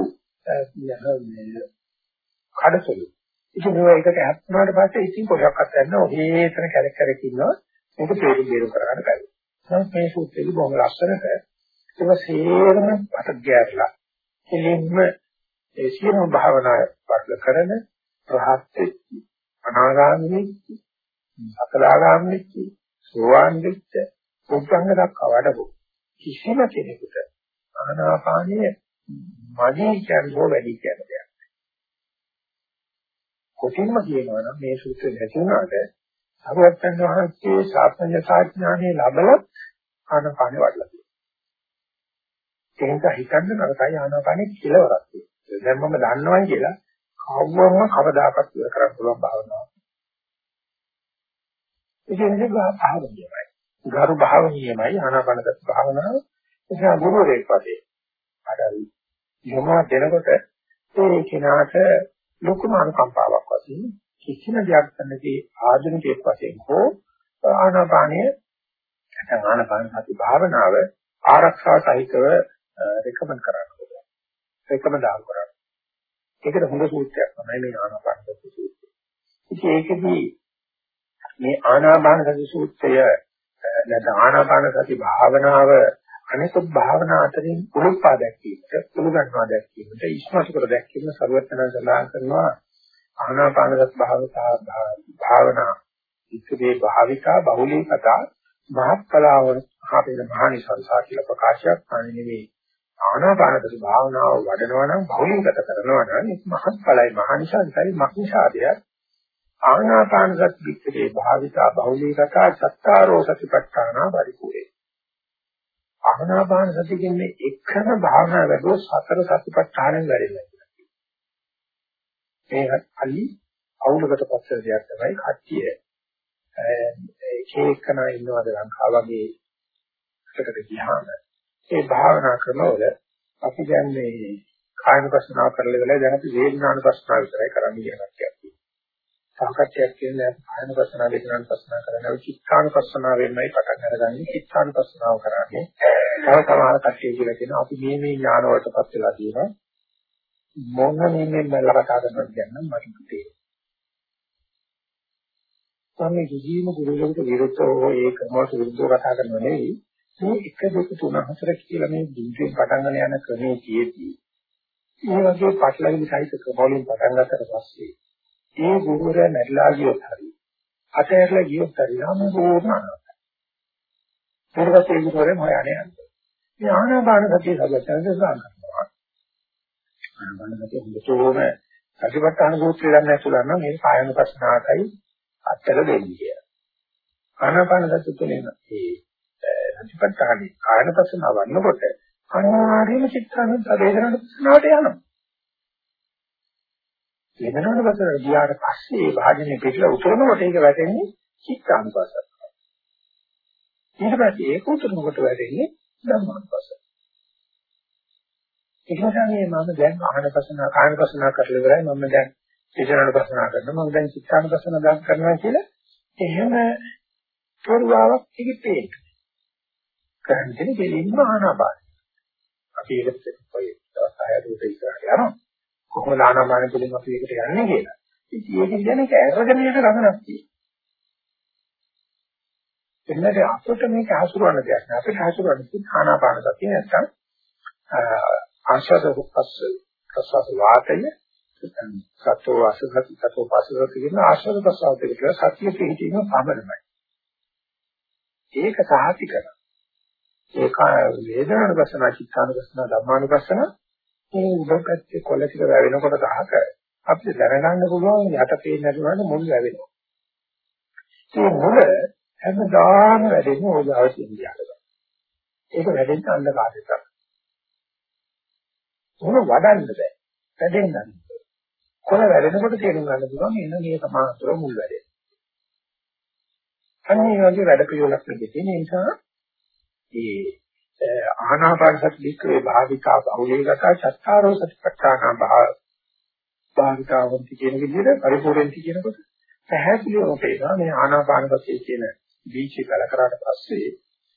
Speaker 2: කඩසලු. ඉතින් මේක එකට හැප්පුණාට පස්සේ ඉතින් කොහොක්වත් නැන්න ඔහේ එතන කැරක් කැරක් ඉන්නවා. මේක තේරුම් බේරුම් කරගන්න බැහැ. නමුත් මේ සූත්‍රයේ බොහොම ලස්සනට ඒක සේරම පට ගැරලා එළින්ම ඒ සියලු භාවනා වර්ග කරන රහත් වෙච්ච අනාගාමී වෙච්ච සකලාගාමී වෙච්ච සෝවාන් වෙච්ච උත්සංග දක්වා වඩපො කිසිම කෙනෙකුට ආනාපානීය මදී කියන්නේ වැඩි කියන්නේ කොටින්ම කියනවා නම් මේ සූත්‍රය නැති වුණාට සරුවත්යන් වහන්සේ ශාස්ත්‍රඥ සාඥානෙ ලැබලත් ආනාපානෙ වඩලා ඒක හිතන්න නරකයි ආනාපානෙ කෙලවරක් තියෙනවා. දැන් මම දන්නවයි කියලා කවවම කවදාකවත් ඉවර කරන්න පුළුවන් භාවනාවක්. ඒක නෙවෙයි භාවනාවයි. ගරු භාවනීයමයි ආනාපානසති භාවනාව. ඒක ගුරුවරයෙක් වශයෙන්. අර යොමා දෙනකොට ඒ කෙනාට ලොකුම අනුකම්පාවක් වශයෙන් කිසිම දෙයක් නැති ආධුනිකයෙක් වශයෙන් හෝ ආනාපානය නැත්නම් ආනාපාන සති භාවනාව ආරක්ෂා සහිතව රෙකමන්ඩ් කරන්න ඕනේ. රෙකමන්ඩ් ආල් කරන්න. ඒකට හොඳ සූත්‍රයක් තමයි මේ ආනාපාන සති සූත්‍රය. ඉතින් ඒකදී මේ ආනාපාන සති සූත්‍රය නැත්නම් ආනාපාන සති භාවනාව අනිකුත් භාවනා අතරින් උරුප්පා දැක්වීමට, උලුගන්නවා දැක්වීමට, ඉස්මතු කර දැක්වීම සර්වඥා සඳහන් කරනවා ආනාපාන සති භාවනා ඉතිරේ භාවිකා බහුලී කතා මහත්කලාව හපේන මහානිසංසා කියලා ප්‍රකාශයක් අනේ නෙවෙයි ආනාපානසති භාවනාව වඩනවා නම් බහුලීගත කරනවා නම් ඒක මහත්ඵලයි මහනිසංසයි මක්නිසාදය ආනාපානසත් විච්ඡේ භාවිතා බහුලීගත සත්තාරෝ සතිපට්ඨාන පරිපූර්ණේ. ආනාපාන සති කියන්නේ එකම භාවනා වැඩුව සතර සතිපට්ඨානෙන් වැඩෙනවා. මේ අලි අවුලකට පස්සේ දෙයක් තමයි කට්ටිය එක එකනා ඉන්නවද ලංකාව වගේ එකකට ගියාම ඒ භාවනා ක්‍රමවල අපි දැන් මේ කායනුපස්සනාව කරලා ඉවරයි දැන් අපි වේදනානුපස්සනාව විතරයි කරන්නේ කියන එකක් තියෙනවා. සාකච්ඡාවක් කියන්නේ කායනුපස්සනාව වේදනානුපස්සනාව කරනවා චිත්තානුපස්සනාවෙන්මයි පටන් අරගන්නේ චිත්තානුපස්සනාව කරන්නේ. තව සමහර කට්ටිය කියලා කියනවා අපි මේ මේ ඥාන වලටපත් වෙලා තියෙනවා. මොන මේ මේ මලකට ගන්න කියන්න මට තේරෙන්නේ. සම්මේ ජීවීම ගුරුවරයෙකුට විරුද්ධව ඒ ක්‍රමවලට විරුද්ධව කතා කරනවා නෙවෙයි මේ 1 2 3 4 කියලා මේ දින්කෙන් පටන් ගන්න යන ක්‍රමයේ තියෙදී මේ වගේ පටලවිලි සහිත ක්‍රමවලින් පටන් ගන්නට පස්සේ ඒ ගුරුවරයා නැట్లా ගියොත් හරි අතහැරලා ගියොත් හරි යම් බෝධනා ඊට පස්සේ ඒ ගුරුවරයා හොයන්නේ යන්නේ මේ ආනාපාන සතිය සබතන සඳහන් කරනවා. ආනාපාන සතිය හොඳටම සතිපට්ඨාන සූත්‍රය ගන්න ඇතුළ නම් මේ කායන පස්සනාවයි අත්තර දෙන්නේ කියලා. ආනාපාන සති තුනේ මේ සතිපට්ඨානේ කායන පස්සනාව වන්නකොට අනිවාර්යයෙන්ම චිත්තානුත් වේදනානුත් පස්සනාවට යනවා. වේදනානුත් පස්සනාවට ගියාට පස්සේ ඒ භාජනයේ පිටලා උතුරනකොට ඒක වැටෙන්නේ චිත්තානුපස්සනාව. ඊට පස්සේ ඒක උතුරනකොට වැටෙන්නේ ධම්මානුපස්සනාව. ඒක නිසා මේ මම දැන් ආහන පස්සනා කායන පස්සනා කරලා ඉවරයි මම දැන් වේදනානුත් පස්සනා කරනවා මම දැන් චිත්තානුපස්සනා දාන් කරනවා කියලා එහෙම පොරුවාවක් ඉතිපේ. කරන්නේ දෙලින්ම ආනාපාන. අපි ඒකට ඔය දවස් 6 දුරට ඉස්සරහට යනවා. කොහොමද ආනාපාන පිළිම අපි ඒකට යන්නේ කියලා. ඉතින් ඒක කියන්නේ කැරගෙන යන ගමනක් තියෙනවා. එන්නට අපිට මේක හසුරවන්න දෙයක් නෑ. අපිට හසුරවන්න තියෙන ආනාපාන සතිය නැත්තම් ආශාද උපස්ස ප්‍රසවාස වාතය සතෝ අසගත සතෝ පස්සගත කියන ආශාද ප්‍රසවාස දෙක සතිය පිළිදීම පමණයි. ඒක සාහිත කරනවා. ඒක වේදනානුපස්සන, චිත්තානුපස්සන, ධම්මානුපස්සන මේ උඩ පැත්තේ කොළ ටික වැවෙනකොට ගහක අපිට දැනගන්න පුළුවන් යට පේන්නේ නැතුනට මුල් වැවෙනවා. ඒ මුල හැමදාම වැඩෙන්නේ ඕජාව කියන්නේ. ඒක වැඩෙන්නේ අන්ධකාරයට. මොන වඩන්න බෑ. වැඩෙන්න ගන්න. කොළ වැඩෙනකොට තේරුම් ගන්න පුළුවන් එන්න මේ සමාන්තර මුල් වැඩේ. අන්නේ වගේ වැඩ පිළිවෙලක් නෙකේ. ඒ නිසා ඒ ආනාපාන සති වික්‍රේ භාවිකා බහුලීගත චත්තාරෝ සතිපට්ඨාන භාවිකාවන්ති කියන විදිහට පරිපූර්ණති කියනකොට පැහැදිලිවම පේනවා මේ ආනාපාන සතිය කියන දීචි කල කරාට පස්සේ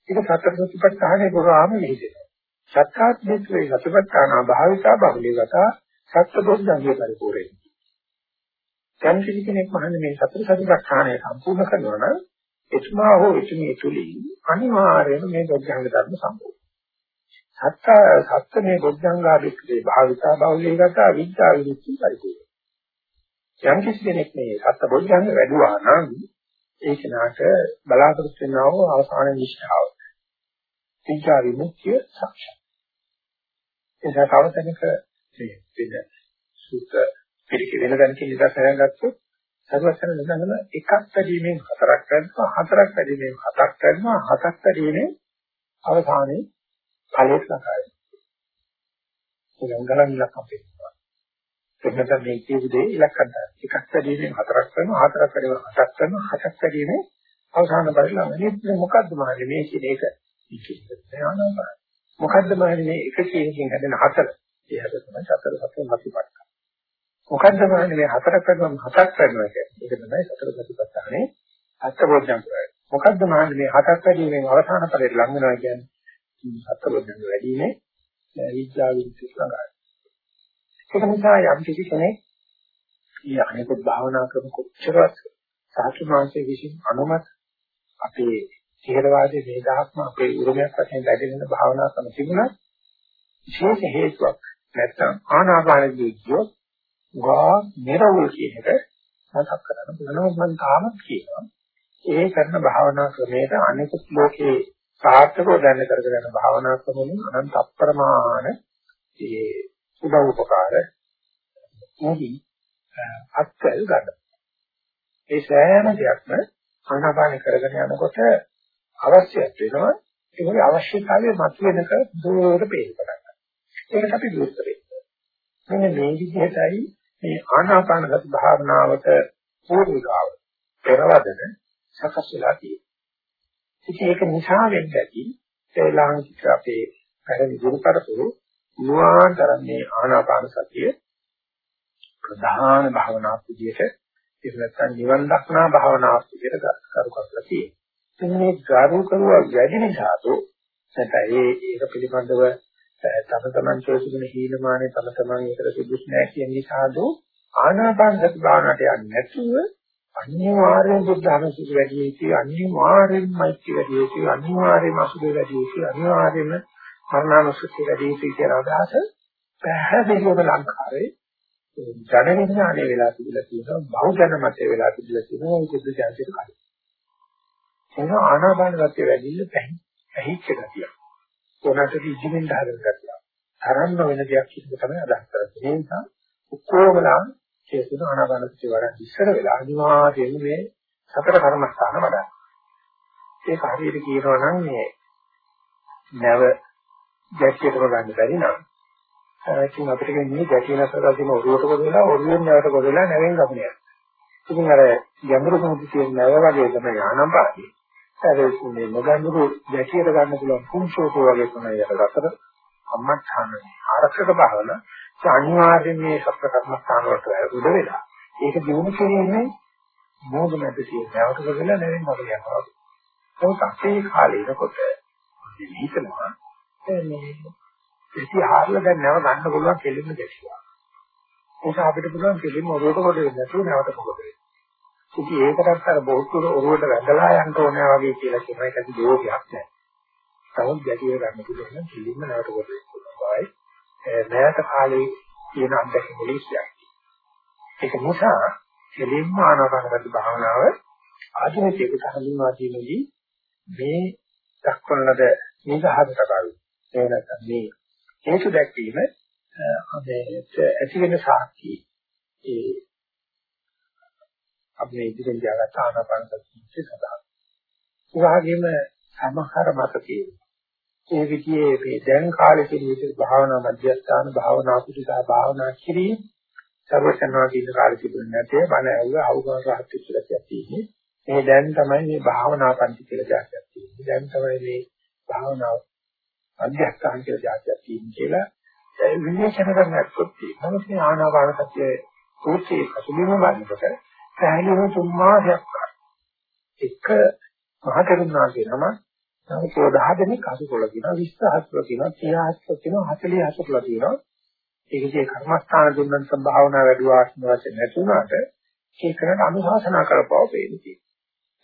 Speaker 2: ඒක සතර සතිපට්ඨානේ පුරාම විහිදෙනවා. සත්‍යාත් වික්‍රේ සතිපට්ඨාන භාවිකා බහුලීගත සත්බොද්ධංගේ පරිපූර්ණයි. යම් කෙනෙක් මහන්නේ මේ සතර සතිපට්ඨානය සම්පූර්ණ කරනවා නම් එතුමා හෝ එතුමිය තුලින් අනිවාර්යයෙන්ම මේ බොද්ධංග ධර්ම සම්පූර්ණ. සත්‍ය සත්‍ය මේ බොද්ධංගා වික්‍රේ භාවිතා බෞලීගත විද්‍යා විමුක්ති පරිපූර්ණ. යම් කිසි කෙනෙක් මේ සත්‍ය බොද්ධංග වැඩුවා නම් ඒ කෙනාට බලාපොරොත්තු වෙනා වූ අවසාන නිෂ්ඨාව. විද්‍යා විමුක්තිය සාක්ෂාත්. ඒක තවතනක මේ වෙන සුත පිළික වෙන දැන කියන ඉඳලා ගත්තොත් සර්වසන නිදන්වන එකක් වැඩිමෙන් හතරක් කරනවා හතරක් වැඩිමෙන් හතක් කරනවා හතක් වැඩිමෙන් අවසානයේ ඵලයක් ලබයි. උලංගලන් ඉලක්ක අපේනවා. එතන මේ කියපු දේ ඉලක්ක ගන්න. එකක් වැඩිමෙන් හතරක් කරනවා හතරක් වැඩිමෙන් හතක් කරනවා හතක් වැඩිමෙන් අවසාන ඵල ලබන්නේ. මොකද්ද මානේ මේ කියන එක ඉතිරියනවා. මොකද්ද මානේ මේ එක කියනකින් හැදෙන හතර. ඒ හැද තමයි සතර සතර මතිපත්. මොකද්ද බලන්නේ මේ හතරක් කරනවා හතක් කරනවා කියන්නේ. ඒක තමයි සතර සතිපට්ඨානේ අත්බෝධයන් කරන්නේ. මොකද්ද මහන්නේ මේ හතක් වැඩිමෙන් අවසාන ඵලයට ලං වෙනවා කියන්නේ අත්බෝධයන් වැඩිමේ විද්‍යාව විද්‍යාව ළඟයි. ඒක නිසා යම් කිසි කෙනෙක් මේ අනිකුත් භාවනා ක්‍රම කොච්චරවත් සාතු මාංශයේ විසින් අනුමත අපේ ථේරවාදයේ වේදාත්ම අපේ උරුමයක් වශයෙන් දැකගෙන භාවනා ක්‍රම තිබුණා විශේෂ හේතුවක් නැත්නම් ආනාපානදී කියොත් ගා නිරවුල් කියන එක මතක් කරගන්න පුළුවන් මම තාමත් කියනවා ඒ කරන භාවනා ක්‍රමයට අනිකුත් ලෝකේ සාර්ථකව දැන කරගෙන භාවනා ක්‍රමවලින් අනන්ත අප්‍රමාණ ඒ උදව් උපකාර මොහි අත්කල් ගන්න. ඒ සෑම දෙයක්ම ආනාපාන කරගෙන යනකොට අවශ්‍යත් වෙනවා ඒකේ අවශ්‍යතාවය මතුවෙනක දුරට පේන්න පටන් ගන්නවා. ඒකට අපි විස්තර වෙනවා. මෙන්න මේ විදිහටයි මේ ආනාපාන සති භාවනාවට පූර්විකාව පෙරවදන සකස් වෙලා තියෙනවා. ඉතින් ඒක නිසා වෙන්න ඇති ශ්‍රී ලාංකික අපේ පැරණි ගුරුපරතුරු නුවාතරන්නේ ආනාපාන සතිය ප්‍රධාන භාවනාවක් විදිහට ඒක නැත්තම් නිවන් දක්නා භාවනාවක් විදිහට කරු කරලා තියෙනවා. මේ ගරු කරුවා වැඩි නිසාදෝ නැත්නම් ඒක පිළිබඳව තම තමන් චෝසිකන හීනමානේ තම තමන් ඒකට සුදුසු නැහැ කියන නිසාදෝ ආනාපාන සති භාවනාවට යන්නේ නැතුව අනිවාර්යෙන් බුද්ධ ධර්මසික වැඩි යුතුයි අනිවාර්යෙන් මෛත්‍රී වැඩි යුතුයි අනිවාර්යෙන් අසුබ වැඩි යුතුයි අනිවාර්යෙන් මරණානුස්සති වැඩි යුතුයි කියන අදහස පැහැදිලිවම ලංකාවේ ජන විඥානයේ වෙලා තිබිලා තියෙනවා බහුජන මතේ වෙලා තිබිලා තියෙනවා මේ බුද්ධ ඥානයට කලින්. එන ආනාපාන සතිය වැඩිිල්ල පැහි පැහිච්ච ගතියක්. කොනකට ඉජිමින් හදන ගැතිය. තරන්න වෙන දෙයක් කියන තමයි අදහස් කරන්නේ. ඒ නිසා ඔක්කොමලා ඒ තුන ආනාපානසති වඩා ඉස්සර වෙලා අනිවාර්යයෙන් මේ සතර කර්මස්ථාන වඩා. ඒක හරියට කියනවා නම් මේ නැව ගැටියටම ගන්න බැරි නම් ඉතින් අපිට කියන්නේ ගැටිය නැසලා තියෙන ඔරුවට කොදලා ඔරුවෙන් නැවට කොදලා නැවෙන් ගමන යනවා. ඉතින් අර ගැඹුරු සමුද්‍රයේ තියෙන නැව වගේ තමයි ආනම්පාතිය. අර මේ නොගැඹුරු ගැටියට ගන්න පුළුවන් කුංචෝතෝ වගේ තමයි යට ගතර අම්මත්හාන ආරක්ෂක භාවන අනිවාර්යයෙන් මේ සත්‍ය කර්මස්ථාන වලට උඩ වෙලා ඒක දිනු කියන්නේ මොකද නැද තියෙන නැවට කොදලා නැවෙන් ගමන යනවා. ඒක අපේ කාලේනකොට හිතනවා මේ ඉති හාරලා දැන් නැව ගන්න පුළුවන් කෙලින්ම දැක්ෂුවා. ඒක අපිට පුළුවන් කෙලින්ම ඔරුවට කොට වෙන්නේ නැතුව නැවට මොකද වෙන්නේ. ඉතින් ඒකටත් අර බොහෝ ඔරුවට වැදලා යන්න ඕනේ වගේ කියලා කියන එක ඇති දෝෂයක් නෑ. තවත් ගැටිය ගන්න පුළුවන් නම් කෙලින්ම නැවට කොට වෙනවා. නැවත කාලේ තියෙන අත්දැකීම් වලින් ඒක නිසා කෙලින්ම ආනාපානසති භාවනාව ආධුනිකයෙකු හඳුන්වා දීමේදී මේ දක්වන ලද නිදහසට කරුයි. ඒ නැත්නම් මේ හේතු දැක්වීම අපේට ඇති වෙන සාක්ෂි ඒ අපේ ඉදිරියෙන් තියාගත්ත ආනාපාන සතියේ සඳහන්. ඒ වගේම සමහර මතකයේ ඒ විදිහේ මේ දැන් කාලේ කියන විදිහට භාවනා මධ්‍යස්ථාන භාවනා කුටිසා භාවනා කිරීම සර්වචන්වා කියන කාලේ තිබුණේ නැතේ බණ ඇහුව අවුගම රහත් කියලා කියන්නේ. මේ දැන් තමයි මේ භාවනා පන්ති කියලා જાතියක් තියෙන්නේ. දැන් තමයි මේ භාවනාව මධ්‍යස්ථාන කියලා જાතියක් තියෙන්නේ කියලා විවේචන කරන්නත් තියෙනවා. මේ ආනාපාන සතිය සූත්‍රයේ අසුබිම වන්නකොට පැහැදිලිව තුන් මාසයක් එක මහතෙරුණාගේ නම නම් 10 දෙනෙක් අසුකොල කියනවා 20 හසුල කියනවා 30 හසුල කියනවා 40 හසුල කියනවා ඒකේ කර්මස්ථාන දුන්නන් සම්භාවනා වැඩුවා වශයෙන් නැතුණාට ඒ කරන අනුශාසනා කරපුවා පේන්නේ.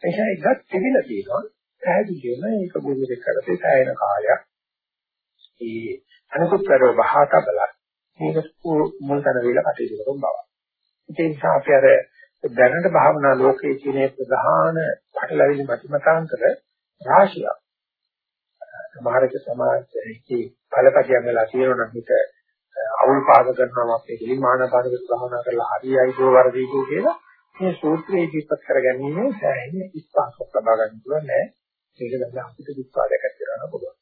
Speaker 2: එනිසා එකක් තිබිලා තියෙනවා පැහැදිලිවම ඒක බුදු දෙක කරතේ සෑහෙන කාලයක් ඒ අනිකුත් කරව බහාට බලන්න. මේක මුල් තැන වේලා කටයුතු කරන බව. ඒ නිසා අපි අර දැනට භාවනා ලෝකයේ තියෙන ප්‍රධාන පැටලවිලි මතිමතාන්තර රාශියක්. සමහරක සමාජයේ ඵලපතියන් වෙලා තියෙනවා නම් හිත අවුල් පාද කරනවා අපේ කිලිමාන පාදක භාවනා කරලා හරියයි දෝ වර්ධීකෝ කියලා මේ සූත්‍රයේ ඉදිරිපත් කරගන්නේ සෑහෙන ඉස්පාසක් ලබා ගන්න පුළුවන් නෑ. මේක දැන් අපිට විශ්වාසයක් ඇති කරගන්න පුළුවන්.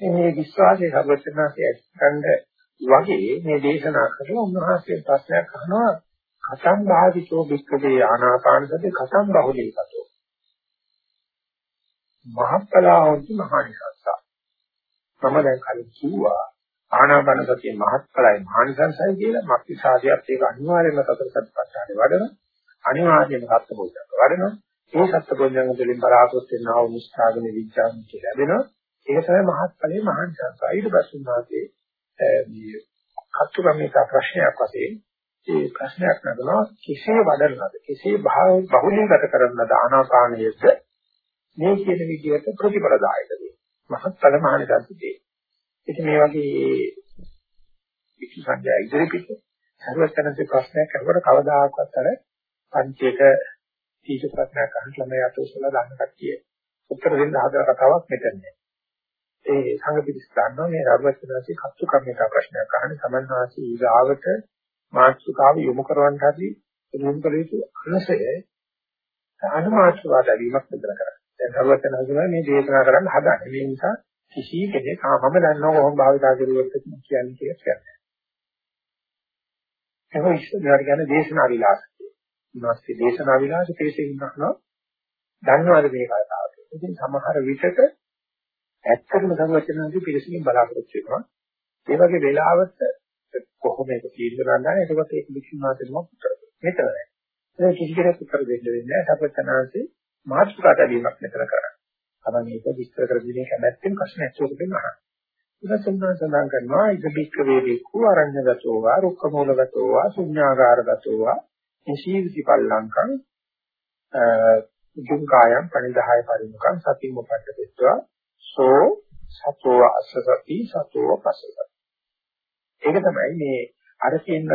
Speaker 2: මේ විශ්වාසයේ සර්වඥාන්සේ අස්කන්ධ වගේ මේ දේශනා කරලා උන්වහන්සේ ප්‍රශ්නයක් අහනවා කතම් භාවිතෝ වික්කවේ ආනාපානසති කතම් බහුලීකතෝ මහත්ඵලාවන්ති මහානිසංසා මම දැන් කලින් කිව්වා ආනාපාන සතිය මහත්ඵලයි මහානිසංසයි කියලා. මක්තිසාදියත් ඒක අනිවාර්යයෙන්ම සතර සතිපට්ඨානේ වඩන අනිවාර්යයෙන්ම සත්පුරුෂයන් වඩන ඒ සත්පුරුෂයන් තුළින් බලාපොරොත්තු වෙනා වූ නිස්සාරණ විඥාන කියලා ලැබෙනවා. ඒක තමයි මහත්ඵලයේ මහානිසංසයි. ඊට පස්සේ මාසේ මේ කතුරුමික ප්‍රශ්නයක් වශයෙන් ඒ ප්‍රශ්නයක් නගනවා කෙසේ වඩන්නද කෙසේ බහුලීගත කරන්නද ආනාපානයේද? මේ කියන විදිහට ප්‍රතිපලදායකද මහත්ඵල මහානිසංසදී ඉතින් මේ වගේ විකි සංජය ඉදිරිපිට සර්වඥන්සේ ප්‍රශ්නයක් අහනකොට කවදාකවත් අර පංචේක තීජ ප්‍රශ්නයක් අහන්න ළමයි අතෝසලා ගන්න කට්ටිය උත්තර දෙන්න හදන කතාවක් මෙතන නෑ. ඒ සංඝ පිළිස් ගන්නවා මේ සර්වඥන්සේ කච්චු කම්මික ප්‍රශ්නයක් අහන්නේ සමන්වාසී ඊගාවට මාත්‍රිකාව යොමු කරවන්න හැටි යොමු කළ යුතු අනසය අනුමාත්‍රවා දැවීමක් මෙතන කරන්නේ. දැන් සර්වඥ හඳුනන මේ දේශනා කරන්න හදන්නේ. මේ නිසා කිසි කෙනෙක් ආවම දන්නව කොහොම භාවිතා කරුවොත් කියන්නේ කියලා කියන්නේ. ඒක ඉස්සරහට කියන්නේ දේශනා විලාසය. ඊමස්සේ දේශනා විලාසය තේසෙන්න ගන්නවා. දන්නවද මේ කතාව? ඉතින් සමහර විටක ඇත්තටම සර්වඥාන්සේ පිළිසින් බලාපොරොත්තු වෙනවා. ඒ වගේ වෙලාවට කොහොම ඒක තීන්දුව ගන්නන්නේ එතකොට ඒක විශ්වාසයෙන් මොකද මෙතන නෑ. ඒක කිසි කෙනෙක් උත්තර දෙන්න වෙන්නේ නැහැ සපත්තනාංශේ මාත්‍රකාට දීමක් මෙතන කරන්නේ අමන් මේක විස්තර කර දෙන්නේ කැමැත්තෙන් ප්‍රශ්නයක් සෝකෙන් අහන ඉවසෙන්දා සඳහන් කරනවා ඉද බික්ක වේදීකු අරඤ්‍යගතෝ වා රුක්කමූලගතෝ වා ශුඤ්ඤාගාරගතෝ වා නිශීවිති පල්ලංකං දුංකායම් පණිදාය පරිමුඛං සතිමුපට්ඨ සෝ සතෝ අස්සසති සතෝ පස්සසති. ඒක තමයි මේ අර කියනද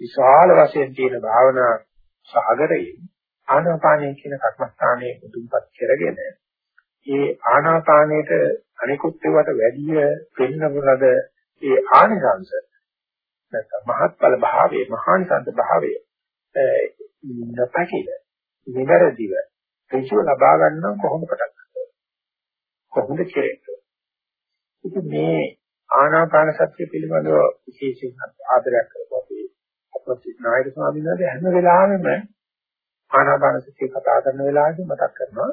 Speaker 2: විශාල වශයෙන් තියෙන භාවනා සාගරයේ ආනාපානය කියන කර්මස්ථානයේ මුදුන්පත් කරගෙන ඒ ආනාපානයට අනිකුත් ඒවාට වැඩිය පෙන්නවලද ඒ ආනිසංශ නැත්නම් මහත්ඵල භාවයේ මහානිසංස භාවයේ නැපකිල නිවැරදිව ඍජුව ලබා ගන්න කොහොමද පටන් ගන්නද කොහොමද කෙරෙන්නේ? ඉතින් මේ ආනාපාන සතිය පිළිබඳව විශේෂයෙන් ආදරයක් කරපුවා අපේ නායක ස්වාමීන් වහන්සේ හැම වෙලාවෙම ආනාපාන සතිය කතා කරන වෙලාවදී මතක් කරනවා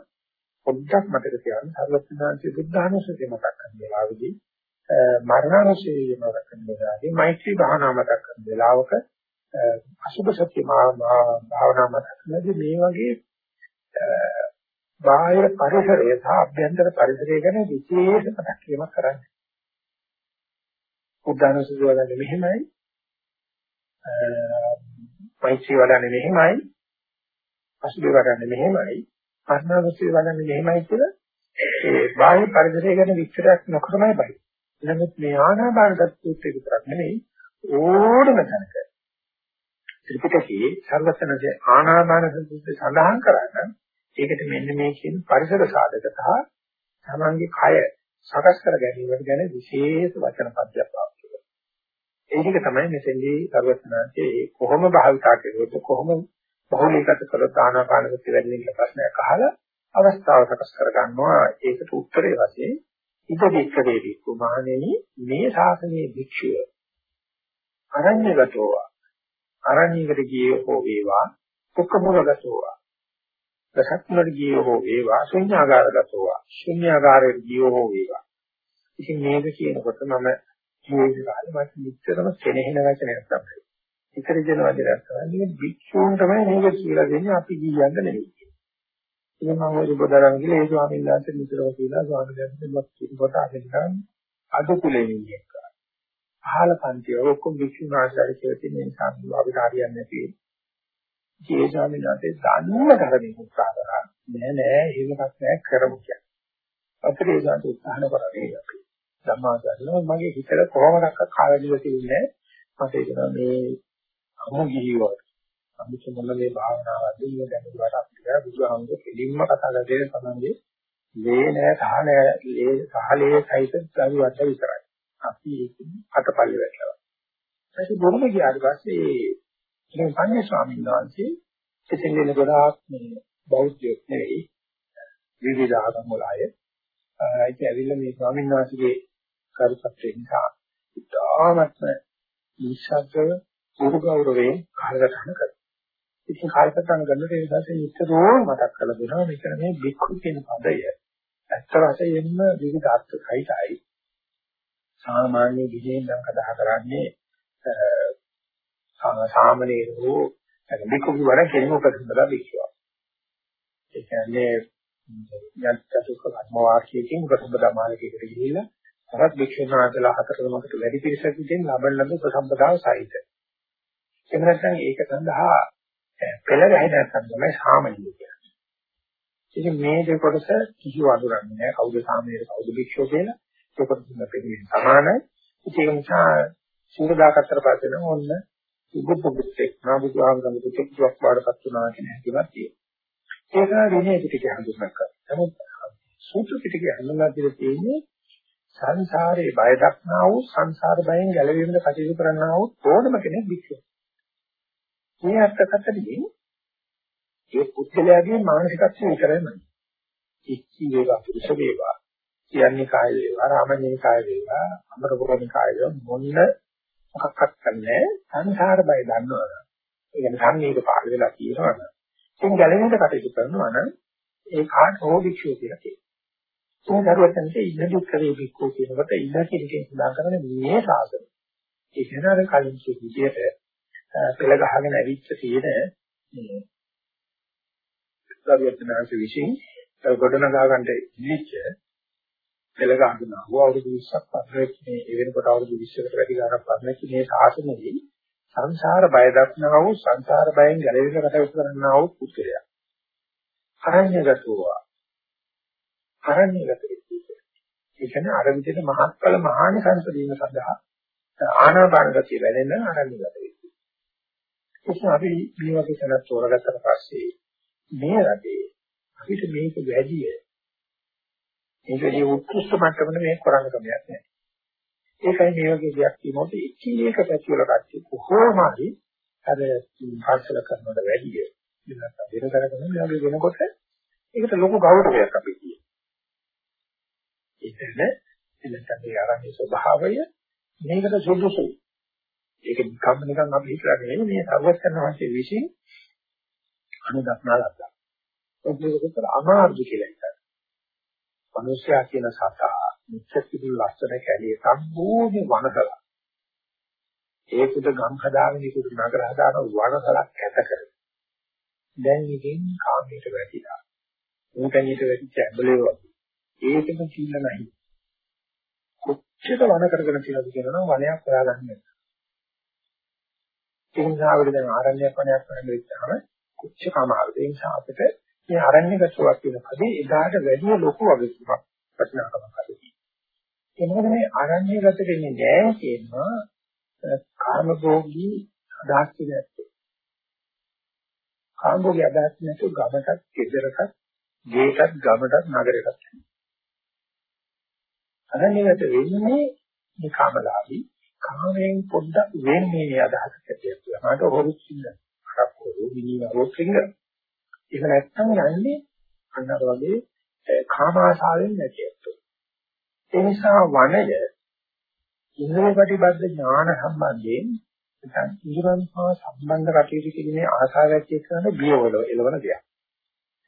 Speaker 2: පොඩ්ඩක් මතක තියාගන්න සර්වඥාන්සේ බුද්ධානුස්සතිය මතක් කරන වෙලාවේදී මරණානුස්සතිය මතක් කරන වෙලාවේදී මෛත්‍රී භාවනාව මතක් කරන වෙලාවක අසුභ සත්‍ය භාවනා මතකදී මේ වගේ බාහිර පරිසරය සහ අභ්‍යන්තර පරිසරය ගැන විශේෂ මතක් කිරීමක් කරන්නේ. උදාහරණ වලදී මෙහෙමයි. මෛත්‍රී වඩන්නේ මෙහෙමයි. අසුභ වඩන්නේ මෙහෙමයි. අර්ණවසී වඩන්නේ මෙහෙමයි කියලා ඒ බාහිර පරිසරය ගැන විස්තරයක් නොකරමයි බයි. නමුත් මේ ආනාපාන සතිය විතරක් නෙමෙයි ඕනම තැනක ත්‍රිපිටකයේ සර්වඥයේ ආනාපාන සතිය සඳහන් කරා ඒකට මෙන්න මේ කියන පරිසර සාධක සහ තමන්ගේ කය සකස් කර ගැනීමට ගැන විශේෂ වචන පද්‍යයක් පාවිච්චි කරනවා. ඒ ටික තමයි මෙතෙන්දී සර්වඥාන්සේ කොහොම භාවිතා කරුවොත් කොහොම බහුලීගත කළොත් ආනාපාන සතිය වැඩි වෙන ප්‍රශ්නයක් අහලා අවස්ථාව සකස් කර ගන්නවා. ඒකට උත්තරේ වශයෙන් ඉද වික්‍රේ විකුමානෙනි මේ ශාසනයේ භික්ෂුව අරඤ්‍යගතෝවා අරණියකට ගියේ හෝ වේවා දුක්ඛමුලගතෝවා ප්‍රසක්මර ගියේ හෝ වේවා ශුන්‍යාගාරගතෝවා ශුන්‍යාගාරයට ගියේ හෝ වේවා ඉතින් මේක කියනකොට මම ජීවිත කාලේ මට නිතරම කෙනෙහින වචනයක් තමයි. ඉතර ජන වචනයක් තමයි. මේ භික්ෂූන් තමයි මේක කියලා දෙන්නේ අපි කියන්න නෙවෙයි. ඉතින් මම ඔය බොදරන් ගිහලා ඒ ස්වාමීන් වහන්සේ නිතරම කියලා ස්වාමීන් වහන්සේවත් කියනකොට අදින්න අද කුලේ ඉන්නේ. පහළ පන්තිය ඔක්කොම වික්ෂුන් ආශ්‍රය කියලා තියෙන නිසා අපිට හරියන්නේ නැති. ජී ස්වාමීන් වහන්සේ දන්නම කරමින් උත්සාහ කරා. නෑ නෑ ඒකක් නෑ කරමු කියන්නේ. අපිට ඒ ගන්න උත්සාහ කරන්නේ අපි. ධම්මාචාර්යව මගේ හිතට කොහොමදක් කාවැදිව තියුනේ මට ඒක මේ අමු ගිහිවා. අමුතු මොන මේ භාවනාව අදින්න දැනුවාට අපිට බුදුහාමුදුරු කෙලින්ම කතා කරලා තමයි ලේ නෑ සහ නෑ ලේ සහලේ සහිත දරුවට විතරයි. අපි අතපල්ලි වැටලා. ඊට බොරුම ගියාට පස්සේ ඉතින් පන්නේ ස්වාමීන් වහන්සේ ඉතින් වෙන ගොඩාක් මේ බෞද්ධයෙක් නෙවෙයි විවිධ ආගම් වල අය. ඒක ඇවිල්ලා මේ ස්වාමීන් වහන්සේගේ කරුසත්වය නිසා ඉතාමත්ම නිශ්ශබ්දව ගුරු ගෞරවයෙන් කාලගතන කරා. ඉතින් කාලගතන කරනකොට ඒ නිසා නිතරම මතක් කරලා දෙනවා මෙතන මේ බික්ඛු කියන පදය ඇත්ත වශයෙන්ම විවිධ අර්ථ සහිතයි. සාමාන්‍ය විදිහෙන් නම් කතා කරන්නේ සාමාන්‍යෝ බිකුගේ වර කෙනෙකු ප්‍රතිසඳලා බික්ෂුවක්. ඒ කියන්නේ යන්තසුක කර්ම වාක්‍යයෙන් ප්‍රසම්පදා මාර්ගයකට ගිහිල්ලා තවත් භික්ෂුන් වහන්සේලා හතරමකට වැඩි පිරිසක් විසින් ලබන ලද ප්‍රසම්පදාව සහිත. එහෙම නැත්නම් ඒක සඳහා පෙළ ගැහෙන නැත්නම් තමයි සාමණේර කියන්නේ. ඉතින් මේ දෙක කොටස කිසි වඳුරන්නේ නැහැ කවුද සාමණේර කවුද භික්ෂුව කියලා. ඒකට දුන්න පිළිවෙල සමානයි. ඒක නිසා සූරදාකතර පස්සේ නම් ඔන්න බුද්ධ බුද්ධෙක් නාබුදු ආගම දුකක් වඩපත් වුණා කියන හැකියාවක් තියෙනවා. ඒක විනය පිටකේ හඳුන්වන්නක්. නමුත් සූත්‍ර පිටකේ හඳුන්වලා දෙලා තියෙන්නේ සංසාරේ බය දක්නා වූ සංසාර බයෙන් ගැලවීමට කටයුතු කරන්නා වූ ඕනම කෙනෙක් විශ්ව. මේ අර්ථකථනයේ ඒ පුද්ගලයාගේ මානසිකත්වය විතරයි. ඉච්ඡි වේවා පුරුෂ වේවා කියන්නේ කාය වේවා රාමණේ කාය වේවා අමරපුරණේ කාය වේවා මොන්න මොකක්වත් කරන්නේ සංසාර බය දන්නවනේ. ඒ කියන්නේ සංවේග පාල වෙලා කියනවනේ. ඉතින් ගැලවෙන්න කටයුතු කරනවා නම් ඒ කාට හෝ වික්ෂෝ කියලා කියනවා. ඒ දරුවන්ට ඉන්නදු කරේ වික්ෂෝ කියනකොට ඉන්න කෙනකින් සඳහන් කරන්නේ මේ සාසන. ඒ කියන්නේ කලින් කිව්ව විදිහට පෙළ ගහගෙන ඇවිත් තියෙන මේ දරුවන්ට විශ්ින් ගොඩනගා ගන්නට ඉච්ච පෙළ ගන්නවා. අවුරුදු 20ක් පස්සේ මේ ඒ වෙනකොට අවුරුදු 20කට වැඩි ගානක් පස්සේ මේ ශාසනයේ සංසාර බය දක්නා වූ සංසාර බයෙන් ගැලවෙන්න කටයුතු කරන්නා වූ පුද්ගලයා. අරඤ්‍යගතෝවා. අරඤ්‍යගත ඒ කියන්නේ අර විදිහට මහත්ඵල මහානි සංසදීම සඳහා ආනාපාන ගතිය වැඩෙන්න අරඤ්‍යගත වෙනවා. ඒක අපි මේ වගේ තැනක් තෝරගත්තට පස්සේ මේ රටේ අපිට මේක වැඩි මේකදී උත්කෘෂ්ඨ මට්ටමන මේක කරන්න කමක් නැහැ. ඒකයි මේ වගේ දෙයක් කියනකොට එකින් එක පැතිවල කච්චි කොහොම හරි අර පාසල කරනවට වැඩිය ඉන්නත් වෙන කරගෙන මේ වගේ වෙනකොට ඒකට ලොකු ගෞරවයක් අපි කියනවා. ඒකනේ එලෙසම මේ ආරම්භ ස්වභාවය මේකට සුදුසුයි. ඒක නිකම්ම නිකන් අපි හිතලා නෙමෙයි මේ සර්වඥ වහන්සේ විසින් අනුදක්නා ලද්දා. ඒකකට අමාරු කියලා හිතනවා. මිනිස්යා කියන සතා මුච්චතිදු ලස්සන කැලිය සම්පූර්ණ වනසලා. ඒකුද ගම් හදාගෙන ඒකුද නගර හදාන වනසලක් කැත කරගෙන. දැන් ඉතින් කාමයට වැටිලා. උන්ටනියට වැටිච්ච ඇඹලේ වගේ. ඒකම කියලා නැහැ. කොච්චර වන කරගෙන තියලාද කියනවා වනයක් හොයාගන්න බැහැ. ඒ නිසා අපිට දැන් ආරණ්‍යයක් වනයක් කරන්න වෙච්චාම කොච්චර අමාරුද. ඒ නිසා අපිට මේ ආරණ්‍යගතවක් කියන පදේ එදාට වැඩි ලොකු වගකීමක් වටිනාකමක් ඇති. ඒ මොකද මේ ආරණ්‍යගත වෙන්නේ නැහැ කියනවා කාමභෝගී අදහස් නැත්තේ. කාමභෝගී අදහස් නැතු ගමටත්, ගෙදරටත්, ගේටත්, ගමටත්, නගරයටත්. අරණ්‍යගත වෙන්නේ මේ කාමලාභී කාමයෙන් පොඩ්ඩක් වෙන්නේ මේ අදහසක් ඇතිවෙනවා. මට හොරුත් සින්න. අරක් හොරු මිනිවරුත් සින්න. ඒක නැත්තම් යන්නේ අන්නතර වගේ කාම ආශාවෙන් නැතිවෙතු. ඒ නිසා වනය ඉන්ද්‍රිය ප්‍රතිබද්ධ ඥාන සම්බන්ධයෙන් නැත්නම් ඉන්ද්‍රයන් හා සම්බන්ධ කටයුතු කිරීමේ ආශාව ඇති කරන බියවල එළවන දෙයක්.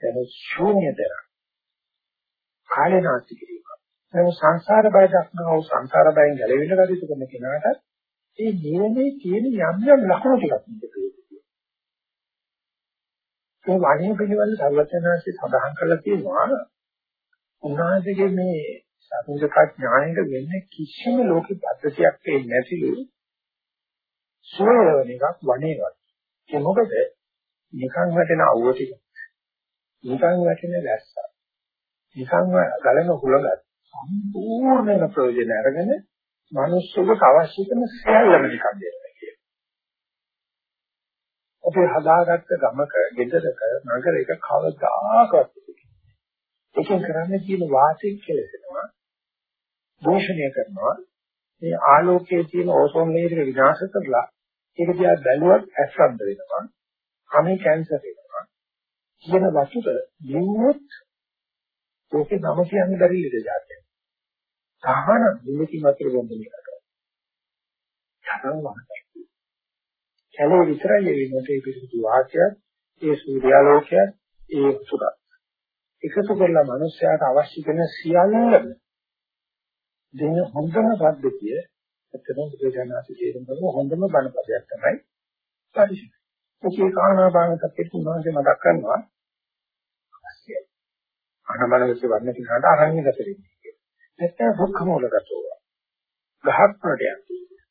Speaker 2: එන ශූන්‍යතර කාලනාස්ති කිරීම. ඒ සංසාර බය දක්නව සංසාර බයෙන් ගැලවෙන්න කටයුතු කරන කෙනාට ඒ නිවනේ තියෙන යම් යම් ලක්ෂණ ටිකක් තියෙනවා. ඒ වණේ පිළිවෙල සර්වඥාන්සේ සඳහන් කරලා තියෙනවා. උන්වහන්සේගේ මේ සතුටක ඥාණයට වෙන්නේ කිසිම ලෝක පද්ධතියක් වෙන්නේ නැතිලු සෝයවන එකක් වණේවත්. ඒ මොකද නිකන් වැටෙන අවුව ටික. නිකන් වැටෙන වැස්ස. නිකන් ගලන හුලඟ සම්පූර්ණ ප්‍රයෝජන අරගෙන මිනිස්සුන්ට අවශ්‍ය කරන සියල්ලම නිකන් දෙනවා කියන්නේ. අපේ හදාගත්ත ගමක, ගෙදරක, නගරයක කවදාකවත් එකෙන් කරන්නේ කියන වාසිය කෙලෙසනවා. දෝෂණය කරනවා. මේ ආලෝකයේ තියෙන ඕසෝන් ලේයර් එක විනාශ කරලා ඒක දිහා බැලුවත් ඇස්රද්ද වෙනවා. කමේ කැන්සර් වෙනවා. කියන වතුර දිනුවොත් ඕකේ නම කියන්න බැරි ලෙඩ જાතියක්. සහන නිමිති මතර බොම්බේ කරා. යනවා වාක්‍යය. කැලේ විතරයි වෙන්නේ ඒ පිළිතුරු වාක්‍යය, ඒ සූර්යාලෝකය, ඒ සුරත්. එකතු කරලා මිනිස්යාට අවශ්‍ය කරන සියල්ලම දෙන හොඳම පද්ධතිය ඇත්තටම බුදුජානනාති තේරුම් ගන්න හොඳම බණ පදයක් තමයි පරිශීලනය. ඔකේ කාරණාභාග තත්ත්වෙත් උන්වහන්සේ මතක් කරනවා අවශ්‍යයි. අනබලවසේ වර්ණ කිනාට අරණ්‍යගත වෙන්නේ. නැත්නම් දුක්ඛ මූලගතව. ගහක් වලට යන්නේ.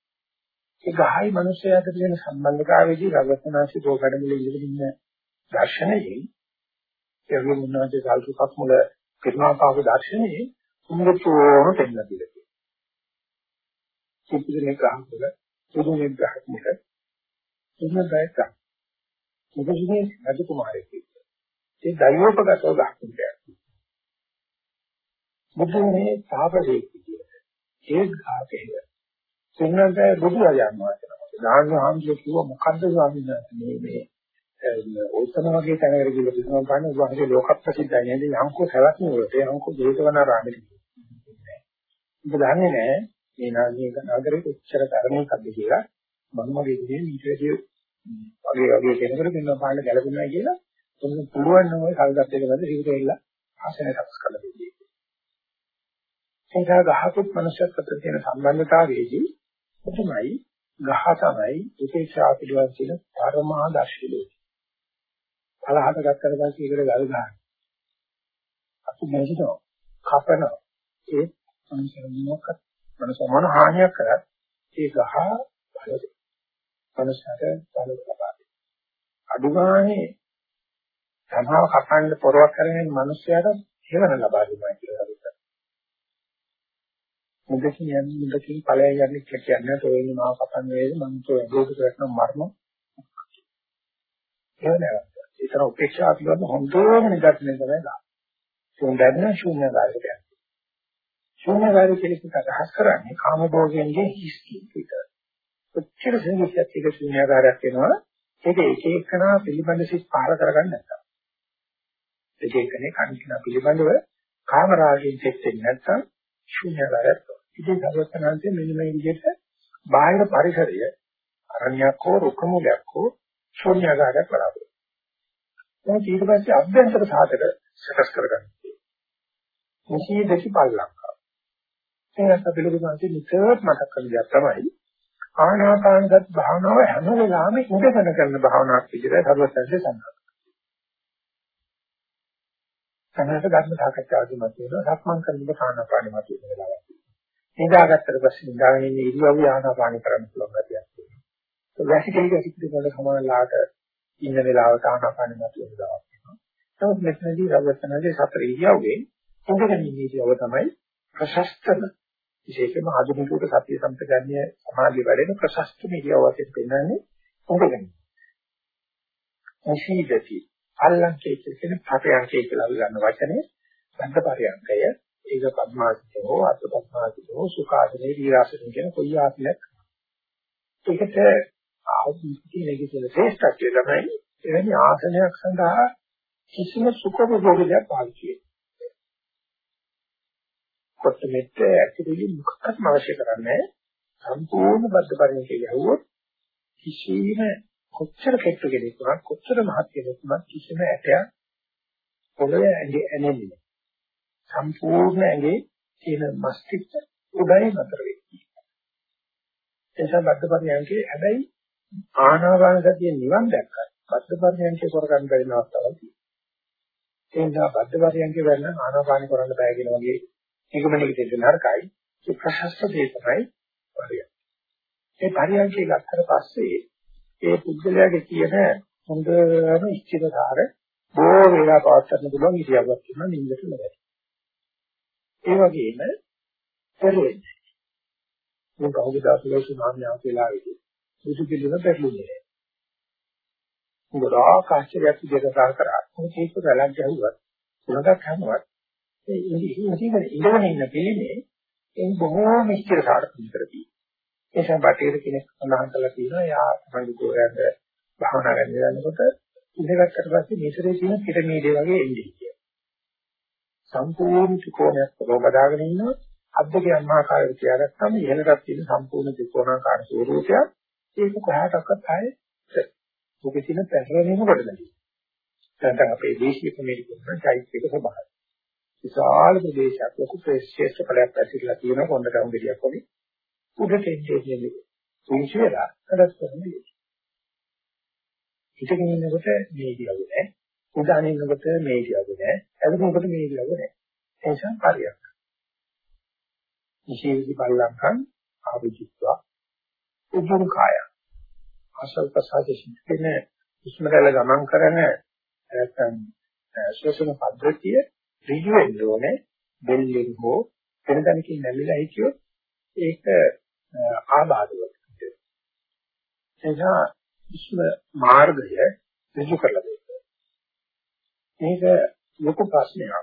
Speaker 2: ඒ ගහයි මිනිස්යාට තියෙන සම්බන්ධතාවයේදී රවචනාසි දෝකඩමුල ඉඳගෙන ඉන්න දර්ශනයේ ඒ වගේ මොනවද සල්පක් මුල පිරුණාපාව දර්ශනයේ උන්වතෝම දෙන්න පිළිතුරු. සිද්ධිනේ ගහකල පුදුමේ ගහක් මුල එන්න බයක. මොකද මේ රජ කුමාරයෙක්. ඒ දෛවෝපගතව ගහක් මුලට. බුදුනේ තාපසේ කියලා. ඒ ගාතේ. සිංහලට බුදු රජාන් වහන්සේ නමක්. දානහාමුදුරුවෝ කිව්ව මොකද්ද ස්වාමීන් වහන්සේ මේ මේ ඔතන වගේ තැනකට ගිහලා තිබුණා ගන්න උන්වහන්සේ ලෝක ප්‍රසිද්ධයි නේද? යංකෝ සලස්න වලට යංකෝ ජේතවනාරාමෙට. ඔබ දන්නේ නැහැ මේ නාගික නගරේ උච්චර තරමකක්ද කියලා මම මගේ ඉන්නේ ඊටදී වගේ වගේ කෙනෙකුට දෙන්න පාන්න ගැලපෙනවා කියලා උන් පුළුවන් නම් ওই කල්ගත් එක මැද හිත දෙilla ආසනය සකස් කරලා දෙන්නේ. ඒකා ගහකුත් මනුෂ්‍යත් අතර තියෙන සම්බන්ධතාවයේදී තමයි ගහ තමයි උපේක්ෂා පිළිවන් කියන පරමා දර්ශිලෝ. පලහට ගත්තට පස්සේ ඒකට ගල් ගන්න. අපි මේකෝ කපන ඒ මනුෂ්‍යනියක් මනුෂ්‍ය මොන හානියක් කරත් ඒ ගහ බලද. මනුෂ්‍යට බලද ලබා දෙයි. අඩුගානේ සමාව කපන්න පොරවක් කරගෙන මනුෂ්‍යයාට හේවන ලබා දෙනවා කියලා හිතනවා. මුදකින් යන්නේ මුදකින් ඵලය යන්නේ කියලා කියන්නේ තෝරන්නේ මාව කපන්න වේද මම තෝ ඇදෝට කරන මරණ. ඒ නේද? ඒතර උපේක්ෂා පිළිබඳ හොඳම නිදර්ශනය තමයි ගන්න. ශුන්‍යයෙන් ශුන්‍යකාරයට. ශූන්‍යකාරී කෙනෙකුට අදහස් කරන්නේ කාම භෝගයන්ගේ හිස් කීප විතරයි. කොච්චර සංකීර්ණයක් එක ශූන්‍යකාරයක් වෙනවා ඒක එක එකනා පිළිබඳ සිත් පහල කරගන්න නැත්තම්. එක එකනේ කන්තින පිළිබඳව කාම රාගයෙන් සෙත් වෙන්නේ නැත්තම් ශූන්‍යකාරයක්. ඉතින් සර්වඥාන්සේ මෙන්න මේ විදිහට බාහිර පරිසරය අරණ්‍යයක් හෝ රුක්ක මූලයක් හෝ ශූන්‍යකාරයක් බලාපොරොත්තු. දැන් ඊට පස්සේ අභ්‍යන්තර සාධක සකස් කරගන්න. නිසීදති පල්ලංකා. එනත් අපි ලොකු සංසි නිතරම මතක් කරන දේ තමයි ආනාපානසත් භාවනාව හැම වෙලාවෙම ඉඳගෙන කරන භාවනාවක් විදිහට සර්වත්‍ංශේ සඳහන්. සමහරවිට ධර්ම සාකච්ඡාවදී මත වෙනවා සක්මන් කරනකොට ආනාපානෙ මත වෙන වෙලාවක්. නිදාගත්තට පස්සේ නිදාගෙන ඉන්න ඉරියව්ව ආනාපානෙ කරන්න පුළුවන් ගැතියක් තියෙනවා. ඒ වැසිකලික සිද්ධ කරන සමානලාට ඉන්න වෙලාවට ආනාපානෙ මත වෙන දවස් වෙනවා. නමුත් මෙතනදී සර්වත්‍ංශේ සතර ඉරියව්වේ ඉඳගෙන ඉන්න ඉරියව්ව තමයි ප්‍රශස්තම විශේෂයෙන්ම ආධුනිකවට සතිය සම්පජන්‍ය සමාධිය වැඩෙන ප්‍රශස්ත මිදියව වශයෙන් පෙන්වන්නේ උඹගෙන. අශීදති අල්ලංකේ කියන පරයන්කේ කියලා අපි ගන්න වචනේ බද්ධ පරයන්කය ඒක පద్මාසිතෝ අත් පද්මාසිතෝ සුඛාසනේ විරාසනේ කියන කොයි ආසනයක්. ඒකට ආධුනිකයේ කියන ශ්‍රේෂ්ඨත්වය තමයි එවැනි ආසනයක් සඳහා කිසිම සුඛ භෝගයක් පාවිච්චි වෙන්නේ. කොට්ටමෙත් ඇක්ටිවිලි මොකක්වත්ම අවශ්‍ය කරන්නේ සම්පූර්ණ බද්ධ පරිණතය ගැහුවොත් කිසිම කොච්චර කෙට්ටු කෙනෙක් වුණත් කොච්චර මහත් කෙනෙක් වුණත් කිසිම ඇටයක් පොළවේ ඇඟේ ඇනෙන්නේ සම්පූර්ණ ඇඟේ තියෙන මස්තිෂ්ක උඩයි නතර වෙන්නේ එනිසා බද්ධ පරිණතයේ හැබැයි ආනාපාන සතිය නිවන් දැක්කත් බද්ධ පරිණතයේ කරගන්න බැරි අවස්ථාවක් තියෙනවා ඒ නිසා බද්ධ පරිණතයේ වෙන්න ආනාපාන කරන්න බෑ කියන වගේ නිගමනයකට එන්න නරකයි. ඒ ප්‍රශස්ත දේ තමයි පරියන්ක. ඒ පරියන්කේ ගත්තට පස්සේ ඒ පුද්ගලයාගේ තියෙන හොඳම ඉච්ඡිතකාර බොහෝ වේලා පවත්වන්න පුළුවන් ඉතියාවක් තියෙනවා නින්දට නෙවෙයි. ඒ වගේම පෙරෙන්නේ. මේ කවුද දාසලෝසු නාමයක් වෙලාවේදී බුදු පිළිම පෙරළුනේ. ගොඩාක් ආශ්චර්යයක් විදිහට සාර කරා. මොකද ඒක ගලක් ගැහුවත් උනක් හැමවත් ඒ ඉඳගෙන ඉඳගෙන ඉන්න පිළිමේ ඒ බොහෝම ඉස්තර සාර්ථක කරපී. ඒ නිසා බටේර කෙනෙක් සඳහන් කළා තියෙනවා යා තමයි ගෝරයන්ට භාවනා කරන්න යනකොට ඉඳගත්තට පස්සේ මේතරේ තියෙන පිරමීඩේ වගේ එන්නේ කියලා. සම්පූර්ණ ත්‍රිකෝණයක් ප්‍රබදාගෙන ඉන්නවා අත් දෙක අන්මාකාරයට තියාගත්තම ඉහළට තියෙන සම්පූර්ණ ත්‍රිකෝණාකාර ස්වරූපයක් ඒක කොහාටවත් ආයේ ඔකේ තියෙන පැහැරෙනීම කොට නැති. දැන් අපේ දේශීය කමිටු කරන චෛත්‍යක ස්වභාවය. විශාල ප්‍රදේශයක් ලොකු ශ්‍රේෂ්ඨ ඵලයක් ඇතිලා තියෙන කොණ්ඩ කවුන්ඩියක් වගේ උඩට එන්නේ කියන්නේ පුංචි වෙලා කඩස් කරන්නේ. හිතගෙන ඉන්නකොට මේ කියවුනේ නැහැ. උදාන ඉන්නකොට මේ කියවුනේ නැහැ. එතකොට මේ කියවුනේ නැහැ. ඒ නිසා කාර්යයක්. විශේෂී බලලංකම් ආවිචිත්වා උතුම් කාය. අසල් ප්‍රසාදයෙන් ඉස්මරල ගමන් කරන නැත්නම් ශෝෂණ පද්ධතිය ඍජු වෙන්න ඕනේ බෙල්ලෙන් හෝ වෙන තැනකින් නැමිලා හිටියොත් ඒක ආබාධයක් එනිසා ඉස්ම මාර්ගය ඍජු කරලා දෙන්න. මේක ලොකු ප්‍රශ්නයක්.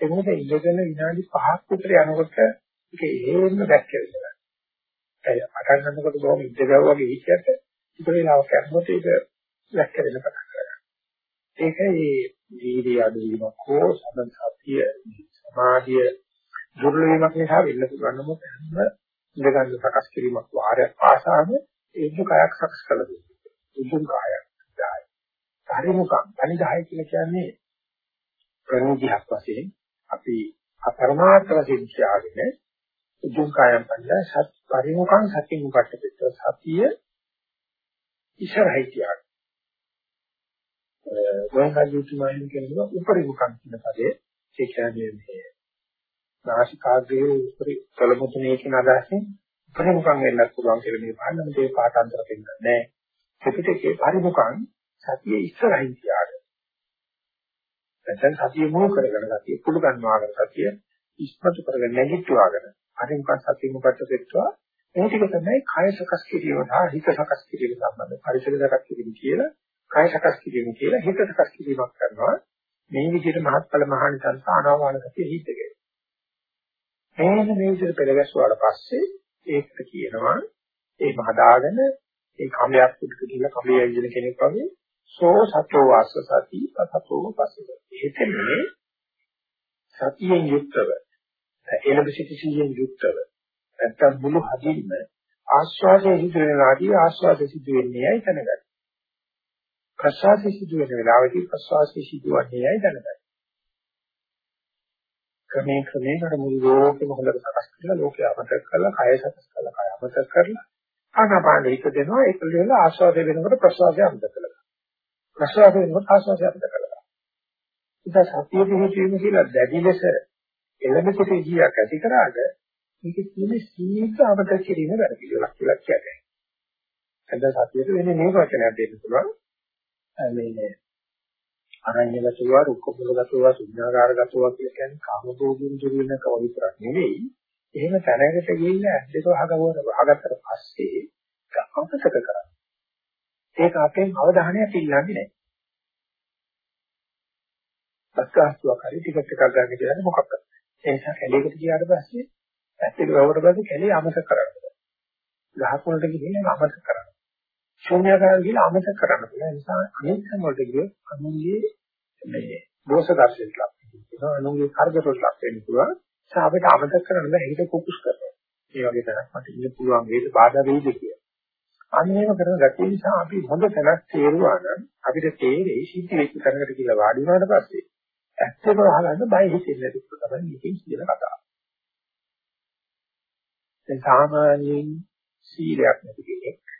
Speaker 2: එතකොට ඉඳගෙන විනාඩි 5ක් විතර යනකොට ඒක හේන්න දැක්කෙනවා. ඒ අටන් ගන්නකොට බොහොම ඉඳගව වගේ හිටියට ඉතල වෙලාවක් යනකොට ඒක දැක්කෙන්න පටන් ගන්නවා. ඒක ඒ වීර්ය අඩුවීමක් හෝ සමන් සතිය සමාධිය දුර්වල වීමක් නිසා වෙන්න පුළුවන් නමුත් හැම ඉඳගන්න සකස් කිරීමක් වාරයක් පාසාම ඒක කයක් සකස් කළ දෙන්නේ. උතුම් කායක් දායි. පරිමුඛම් අනිදාය කියලා කියන්නේ ප්‍රණීතියක් වශයෙන් අපි අපරමාර්ථ වශයෙන් කියාගෙන උතුම් කායම් පල්ලා සත් පරිමුඛම් සති මුකට පිට සතිය ඉස්සරහයි කියන්නේ ගෝහාජීතුමායන් කියනවා උපරිමුඛම් කියන පදේ ඒ කියන්නේ මේ නාසිකාග්‍රයේ උපරි කලමුතුනේ කියන අදහසින් උපරිමුඛම් වෙන්නත් පුළුවන් කියලා මේ පාඩම මේ පාඨාන්තර දෙන්නේ නැහැ. පිටිකේ පරිමුඛම් සතියේ ඉස්සරහින් තියාගෙන. නැත්නම් සතිය මුල් කරගෙන සතිය කුළු ගන්නවාගෙන සතිය ඉස්මතු කරගෙන නැගිට්ටුවාගෙන පරිමුඛම් සතිය මුකට පෙත්වා මේ ටික තමයි කය සකස් කිරීම සහ හිත සකස් කිරීම සම්බන්ධ පරිසර සකස් කිරීම කියලා කය සකස් කිරීම කියලා හිත සකස් කිරීමක් කරනවා. මේ විදිහට මහත්ඵල මහානිසංස ආනාපාන සතිය හිතගෙන මේන මේ විදිහට පෙරගැස්සුවාට පස්සේ ඒකට කියනවා ඒ හදාගෙන ඒ කමයක් පිටක කියලා කමයේ ඇවිදින කෙනෙක් වගේ සෝ සතෝ වාස සති සතෝ පසිත. හිතන්නේ සතියෙන් යුක්තව එළඹ සිටි සිහියෙන් යුක්තව නැත්තම් මුළු හදින්ම ආස්වාදයේ සිදු වෙන ආදී ආස්වාදයේ සිදු වෙන්නේයි දැනගන්න. ප්‍රසවාසයේ සිදු වෙන වෙලාවදී ප්‍රසවාසයේ සිදු වෙන්නේයි දැනගන්න. ක්‍රමයෙන් ක්‍රමයෙන් අර මුළු ලෝකෙම හොඳට සකස් කරලා ලෝකය අමතක කරලා කය සකස් කරලා කය අමතක කරලා ආනාපානෙ හිත දෙනවා ඒක වල ආස්වාදය වෙනකොට ප්‍රසවාසය අමතක කරලා. ප්‍රසවාසය වෙනකොට ආස්වාදය අමතක කරලා. ඉතින් සතිය පිහිටීම කියලා දැඩි ලෙස එළඹ සිටි ජීයක් ඇති කරාට මේක කියන්නේ සීමිත අමතක කිරීම වැඩ පිළිවෙලක් කියලා කියන්නේ. එතන සතියට වෙන්නේ මේ වචනයක් දෙන්න පුළුවන්. මේ අරඤ්‍යගතව රුක්කපුලගතව ශුන්‍යාකාරගතව කියලා කියන්නේ කාමභෝගින් දුරු වෙන කව විතරක් නෙවෙයි. එහෙම තැනකට ගිහිල්ලා ඇස් දෙක වහගවන වහගත්තට පස්සේ අමතක කරා. ඒක අපෙන් අවධානයක් ඉල්ලන්නේ නැහැ. අස්කාස්තුවක් හරි ටිකට් එකක් ගන්න කියලා මොකක්ද? ඒ නිසා කැලේකට ගියාට පස්සේ ඇස් දෙක වහවට පස්සේ කැලේ අමතක කරන්න. ගහකොළට ගිහින් අමතක කරන්න. ශූන්‍යකාරය කියලා අමතක කරන්න පුළුවන්. ඒ නිසා අනිත් වලට ගියොත් අනුන්ගේ මේ දෝෂ දර්ශනයක් ලබනවා. අනුන්ගේ කරදරවලට ලක් වෙන්න පුළුවන්. ඒ අපිට අමතක කරන්න බෑ. හිත කුකුස් කරනවා. ඒ වගේ තැනක් මට ඉන්න පුළුවන් වේද බාධා වෙයිද කියලා. අන්නේම කරන ගැටේ නිසා අපි හොඳ තැනක් තේරුවා නම් අපිට තේරෙයි සිද්ධ වෙච්ච තැනකට කියලා වාඩි වුණාට පස්සේ ඇත්තම අහගන්න බය හිතෙන්නේ නැති තමයි මේකෙන් කියන කතාව. දැන් සාමාන්‍යයෙන් සීලයක් නැති කෙනෙක්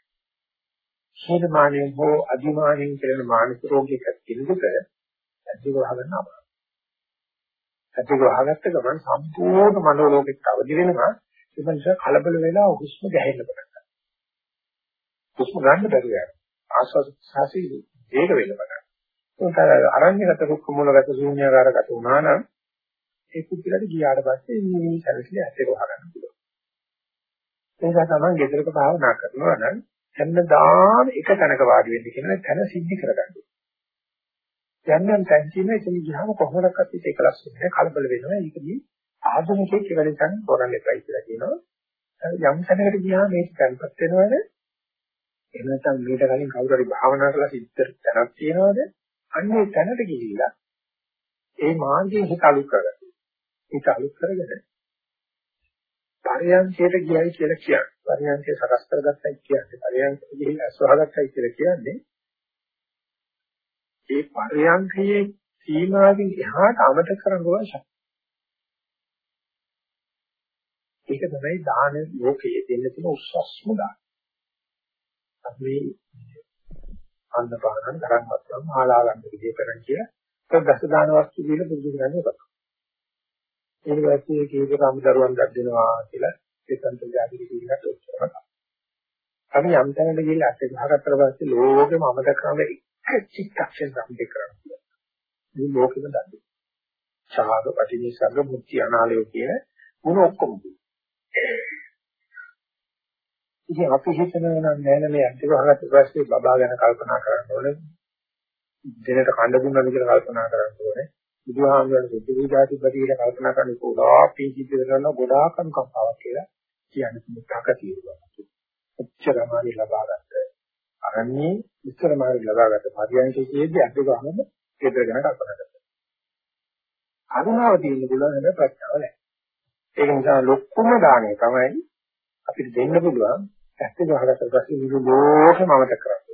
Speaker 2: හේතුමානෙන් හෝ අදිමානෙන් කියන මානසික රෝගයක කෙනෙකුට ඇතිව වහගන්න අමාරුයි. ඇතිව වහගත්ත ගමන් සම්පූර්ණ මනෝලෝකෙට අවදි වෙනවා. ඒ නිසා කලබල වෙලා හුස්ම ගැහෙන්න පටන් ගන්නවා. හුස්ම ගන්න බැරුව යනවා. ආස්වාද සාසී වේග වෙන්න පටන් ගන්නවා. ඒක අරඤ්‍යගත රුක්ක මූලගත ශූන්‍යකාරගත වුණා නම් ඒ කුපිලට ගියාට පස්සේ මේ සැලසිලි ඇත්තට වහගන්න පුළුවන්. ඒ නිසා තමයි ගෙදරක භාවනා කරනවා නම් හැමදාම එක තැනක වාඩි වෙන්න කියන තැන සිද්ධි කරගන්න. යම් යම් තැන් තියෙන එතන ගියාම කොහොමදක්වත් ඒක එකලස් වෙන්නේ කලබල වෙනවා. ඒකදී ආධුනිකයෙක් කියලා හිතන්න කරන්න එපයි කියලා කියනවා. යම් තැනකට ගියාම මේක තැන්පත් වෙනවද? එහෙම නැත්නම් මීට කලින් කවුරු හරි භාවනා කරලා සිද්ධ තැනක් තියනවද? අන්නේ තැනට ගිහිල්ලා ඒ මාර්ගයෙන් හිත අලුත් කරගන්න. හිත අලුත් කරගෙන පරියන්කයට ගියයි කියලා කියන්නේ. පරියන්කය සකස් කරගත්තයි කියන්නේ. පරියන්කයට ගිහින් අස්වහගත්තයි කියලා කියන්නේ. ඒ පරියන්කයේ සීමාවෙන් එහාට අමතක කරන්න ඕන ශක්තිය. ඒක තමයි දාන ලෝකයේ දෙන්න තියෙන උස්සස්ම දාන. අපි අන්නපාන ධර්මවත්වම් ආලාගන්න විදිහ කරන් කියලා දස දාන වස්තු කියලා බුදු දහමේ කරා. ඊට පස්සේ කීක සම්දරුවන් දැක්වෙනවා කියලා ඒකන්ත ජාතික කීකට උත්තරම අපි යම් තැනකට ගිහිල්ලා අත් ගහගත්තට පස්සේ ලෝකෙම අමතක කරන එක චිත්තක්ෂණ සම්පේ කරනවා. මේ ලෝකෙම දන්නේ. ශාග පටිනිසග්ග මුක්ති අනාලය කියන මොන ඔක්කොම. ඉතින් අපි හිතනවා නම් නෑ නෑ මේ අත් ගහගත්ත පස්සේ බබා ගැන කල්පනා කරන්න ඕනේ. දෙනට කඳ දුන්නාද කියලා කල්පනා කරන්න ඕනේ. බුදුහාමුදුරන් සුද්ධ විජාති ප්‍රතිවිල කල්පනා කරන ගොඩාක් පිංචිත් කරන ගොඩාක් අනුකම්පාවක් කියලා කියන්නේ මුත්තක තියෙනවා. ඔච්චර මාරි ලබා ගන්න. අරන්නේ ඉස්සර මාරි ලබා ගන්න පරියන්කයේදී අද ගහම ගෙදර ගැන කල්පනා කරනවා. අනුමාව තියෙන පුළුවන් ප්‍රශ්නාව නැහැ. ඒක නිසා ලොකුම දාණය තමයි අපිට දෙන්න පුළුවන් ඇත්ත ගහකට පස්සේ මුළු ලෝකෙම අමතක කරන්න.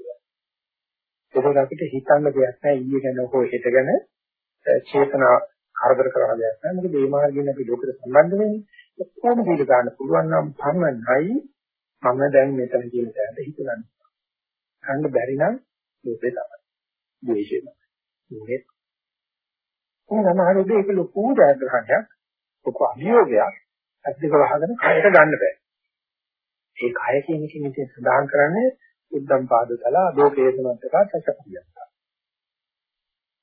Speaker 2: ඒක අපිට හිතන්න දෙයක් නැහැ ඊයේ ගැන හෝ හෙට ගැන චේතනා කරදර කරන දෙයක් නෑ. මොකද මේ මාර්ගයෙන් අපි ලෝකෙට සම්බන්ධ වෙන්නේ. කොහොම දීලා ගන්න පුළුවන් නම් පරමයි මම දැන් මෙතන කියන තැනට හිතගන්න. ගන්න බැරි නම් ලෝකේ තමයි. ද්වේෂය තමයි. මොකද? ඒ සමහරවිට ඒක ලොකු ජයග්‍රහණයක්, ලොකු අභියෝගයක් අද්දක වහගෙන කයට ගන්න බෑ. ඒ කය කියන එකෙන් ඉතින් සඳහන් කරන්නේ උද්දම් පාදතල අදෝකේතමත්තක සත්‍යපියක්.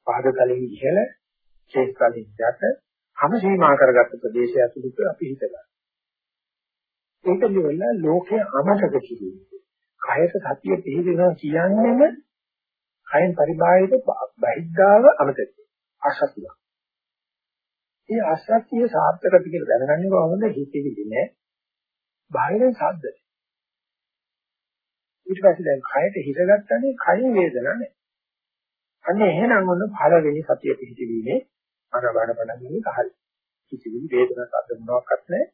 Speaker 2: පාදතලෙන් ඉහළ ශේෂ තලින් යට හැම සීමා කරගත්ත ප්‍රදේශය ඇතුළත අපි හිතලා. ඒක නිවල ලෝකයේ අමතක කිරීම. කයට සතිය පිළිදෙනවා කියන්නේම කයෙන් පරිබාහිර බහිද්ධාව අමතක. අසතිය. මේ අසත්‍ය සාර්ථකද කියලා දැනගන්නේ කොහොමද හිතෙවිලි නෑ. බාහිරින් ශබ්ද. ඊට පස්සේ දැන් කයට හිතගත්තනේ කය වේදනා නෑ. අන්න එහෙනම් ඔන්න පළවෙනි සතිය පිහිටීමේ අනබන පණන්නේ කහරි. කිසිදු වේදනා ශබ්ද මොනවාක්වත් නෑ.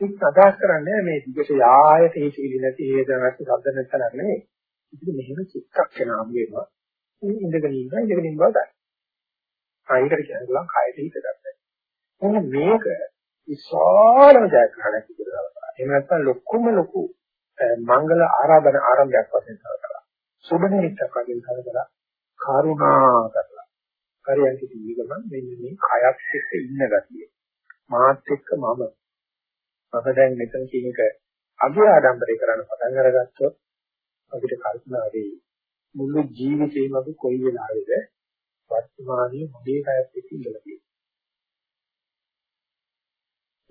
Speaker 2: ඒක අදහස් කරන්නේ මේ දිගට යායට හිතෙවිලි නැති වේදනාවක් ශබ්ද නැත්නම් නෙමෙයි. ඉතින් මෙහෙම චිත්තක්ෂණාම වෙනවා. මේ ඉඳගෙන ඉන්න ඉඳගෙන ඉන්න බව ගන්න. ආයෙකට කියනවා කයට හිත ගන්න. එන්න මේක විශාලම ජයග්‍රහණයක් කියලා ගන්නවා. එහෙම නැත්නම් ලොකුම ලොකු මංගල ආරාධන ආරම්භයක් වශයෙන් සලකලා. සුබ නිමිත්තක් වශයෙන් සලකලා කරුණා කරලා. හරියට කිව්වම මෙන්න මේ කයත් එක්ක ඉන්න ගතිය. මාත් එක්ක මම මම දැන් මෙතන කියන එක අගේ ආඩම්බරේ කරන්න පටන් අරගත්තොත් අපිට කල්පනා වෙයි මුළු ජීවිතේම අපි කොයි වෙලාවෙද වර්තමානයේ මොලේ කයත් එක්ක ඉඳලා තියෙන්නේ.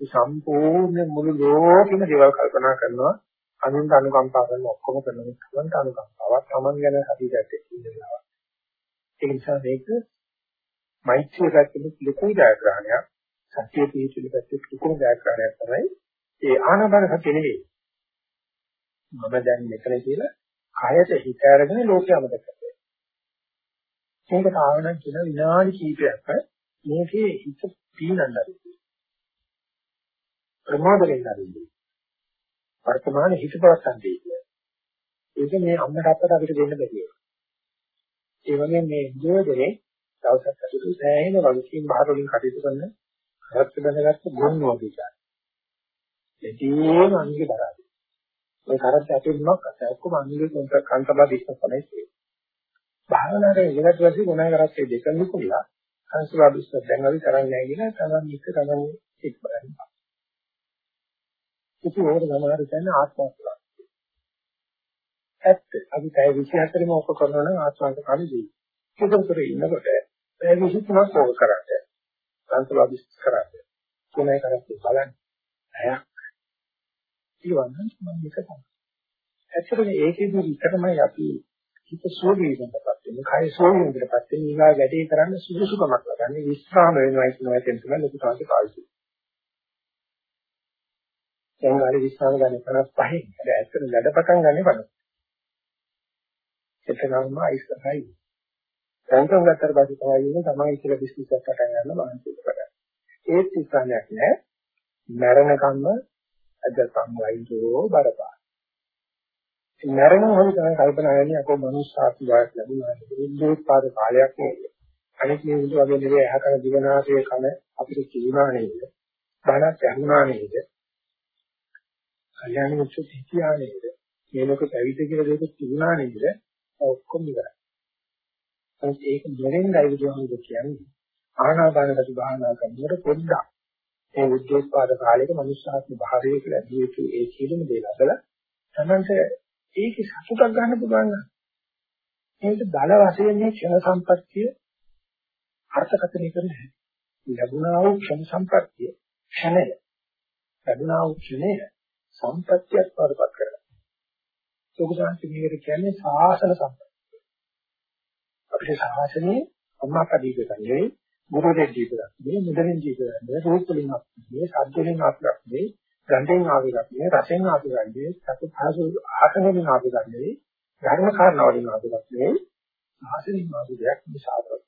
Speaker 2: සම්පූර්ණ මුළු ලෝකෙම දේවල් කල්පනා කරනවා අනුන්ට අනුකම්පා කරන ඔක්කොම කරනවා තමන්ට අනුකම්පාවක් තමන් ගැන හදිසියට ඉඳලා. ඒ නිසා මේක මෛත්‍රිය පැත්තෙන් ලොකු ජයග්‍රහණයක් සත්‍ය පිළිතුරු පැත්තේ ලොකු ජයග්‍රහණයක් තමයි ඒ ආනාපාන සතිය නෙවෙයි. මම දැන් මෙතන කියලා කයට හිත අරගෙන ලෝකය අමතක කරනවා. මේකට ආවනම් කියන විනාඩි කිහිපයක් මේකේ හිත පීනන්නයි. ප්‍රමාදයෙන් නැරෙන්නේ. වර්තමාන හිත පවත්තන්නේ කියන්නේ. ඒක මේ අම්මට අප්පට අපිට දෙන්න බැහැ. ඒ වගේ මේ යෝධනේ දවසක් අතුරු සෑහෙන වගකීම් බාර වලින් කටයුතු කරන හරත් බඳගත්ත ගුණ වගේ ගන්න. එතීම අංගි දරාවි. ඔය කරත් ඇතුල් මොනක් අත ඔක්කොම අංගි කොන්ත්‍රාත් කාන්තබා බිස්නස් තමයි තියෙන්නේ. භාවනාවේ ඉගෙනට පස්සේ ගුණය කරත් ඒ දෙකම කුල්ලා කාන්තබා බිස්නස් දැන් අපි කරන්නේ නැහැ කියලා තමයි එක තමයි එක් බලන්න. ඉතින් ඕක සමහර කියන්නේ ආත්මස්වල. ඇත්ත අපි පැය 24ම ඔක කරනවා නම් ආත්මන්ත කණදී. ඒකතර ඉන්නකොට පැය 23ක් ඕක කරන්නේ. කාන්තබා බිස්නස් කරන්නේ. ගුණය කරත් බලන්න. ඇයක් ඉවන්න මම මේක තමයි. ඇත්තටම ඒකෙදි විතරමයි අපි හිත සෝවීමකටපත් වෙන්නේ. කය සෝවීමකටපත් වෙන්නේ. ඊගා වැඩේ කරන්න සුදුසුකමක් ලබන්නේ විස්්‍රාම වෙනවා කියන එකෙන් තමයි ලොකු තාන්ති පාවිච්චි. දැන් ආලි විස්්‍රාම ගන්න 55න්. ඒක ඇත්තට වැඩ පටන් ගන්න බඩ. එතනම ඉස්සරහයි. සංකම් ගත්තට පස්සේ තමයි ඉන්නේ තමයි කියලා බිස්නස් එකක් පටන් ගන්න මානසික පටන්. ඒත් ඉස්සන්නයක් නෑ. මරණ කම්ම අදපම් වයිදෝ බරපා. මරණ හොයි තමයි කල්පනා කරන්නේ අපෝ මනුස්සාත්ම වායක් ලැබුණා ඉන්දෝත්පාද කාලයක් නෙවෙයි. අනිත් මේ විදිහ වගේ නෙවෙයි ඇහකන දිවනාසයේ කන අපිට කියනවා නේද? බණක් ඇහුණා නේද? කල්‍යාණ මිත්‍ර සිටියා නේද? මේක පැවිදි කියලා දෙයක් තිබුණා නේද? ඔක්කොම ඉවරයි. ඒක දෙරෙන්දයි විදිහට කියන්නේ ආනාපානසති භාවනා කරනකොට පොඩ්ඩක් ඒ උද්දේශපාද කාලයක මනුෂ්‍යාත්ම භාවය කියලා දිය යුතු ඒ සියලුම දේ ලැබලා තමන්ට ඒකේ සතුටක් ගන්න පුළුවන් නම් මේක බල වශයෙන් මේ ක්ෂණ සම්පත්තිය අර්ථකථනය කරන්න ලැබුණා වූ ක්ෂණ සම්පත්තිය ක්ෂණය ලැබුණා වූ ක්ෂණය සම්පත්තියක් වඩපත් කරගන්න. සෝගසාන්ති මේකට කියන්නේ සාසන සම්පත්තිය. අපේ ශාසනයේ අම්මා කඩීක ගන්නේ මොකටද ජීවිතයක් මේ මුදලින් ජීවිතයක් රූප වලින් අපේ ශබ්ද වලින් අපේ ගන්ධෙන් ආවෙයක් නේ රසෙන් ආවෙයක් නේ සතුටහසු ආසනෙන් ආවෙයක් නේ ධර්ම කාරණා වලින් ආවෙයක් නේ ආසනෙන් ආවෙයක් මේ සාධක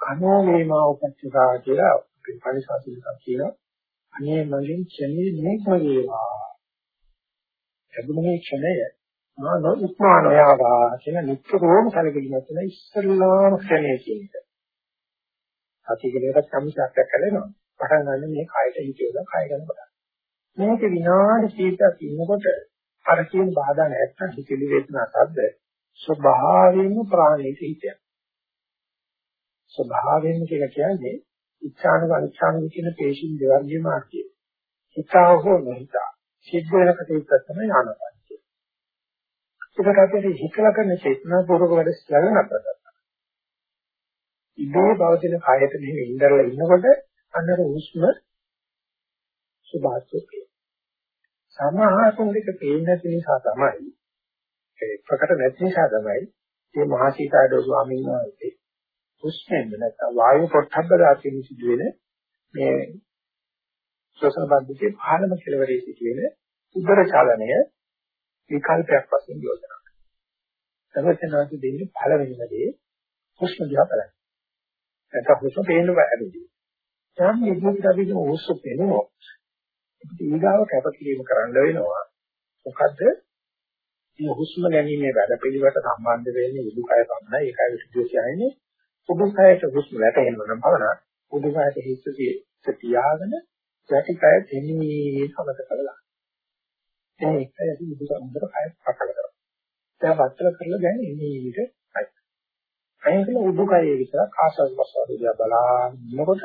Speaker 2: කනෝ වේමා උපච්චා කියලා අපේ පරිසාසිකක් කියලා අනේ මගෙන් ක්ෂණේ මේක වේවා ලැබුණේ ක්ෂණය මා නොඉක්මාන යාවා කියන නිත්‍යෝම සැලකිලිමත් වෙන ඉස්සල්ලාම ක්ෂණය කියන එක. සතිය කියන එකට සම්සාරයක් කරනවා. පටන් ගන්න මේ කයට හිතියලා කය ගැන බලන්න. මේක විනාඩි කීපයක් ඉන්නකොට අර කියන බාධා නැත්තම් හිතෙලි වේදනා සද්ද ස්වභාවයෙන්ම ප්‍රාණයට හිතයක්. ස්වභාවයෙන්ම කියලා කියන්නේ ඉච්ඡාන අනිච්ඡාන කියන පේශින් දෙවර්ගයේ මාර්ගය. හිතාව හෝ නොහිතා සිද්ධ වෙන කටයුත්ත තමයි ආනපන. ඒකට අපිට හිතලා කරන චේතනා පූර්වක වැඩ සියල්ල නතර කරනවා. ඉබේ පවතින කායයට මෙහෙම ඉඳලා ඉන්නකොට අන්නර උස්ම සුභාසුකේ. සමාහසුන් දෙක පේන්නේ නැති නිසා තමයි ඒ ප්‍රකට නැති නිසා තමයි මේ මහසීතාඩෝ ස්වාමීන් වහන්සේ හුස්මෙන් නැත්නම් වායු පොට්ටබ්බ ධාතුවේ සිදුවෙන මේ ශ්වසන බද්ධකේ පහළම කෙලවරේ සිදුවෙන උදර චලනය විකල්පයක් වශයෙන් යොදනවා. සර්වඥාන්ති දෙන්නේ පළවෙනිම දේ හුස්ම දිහා බලන්න. නැත්නම් හුස්ම පේන්න බැහැ. දැන් මේ විදිහට අපි හුස්ම පේනවා. ඉතින් ඊගාව කැපකිරීම කරන්න වෙනවා. මොකද මේ හුස්ම ගැනීමේ වැඩ පිළිවෙලට සම්බන්ධ වෙන්නේ උඩුකය පමණයි. ඒකයි විදිහට කියන්නේ උඩුකයට හුස්ම වැටෙනවා නම් බලන්න. උඩුකයට හිස්සේ තියාගෙන යටිකය දෙන්නේ සමත කරලා. දැන් ඒකයි අපි උඩුකය හොඳට කය පකල කරා. දැන් වත්තල කරලා දැන් එන්නේ ඊට අයි. අයින් උඩුකයේ විතර ආසස් වස්වාද දිහා බලනකොට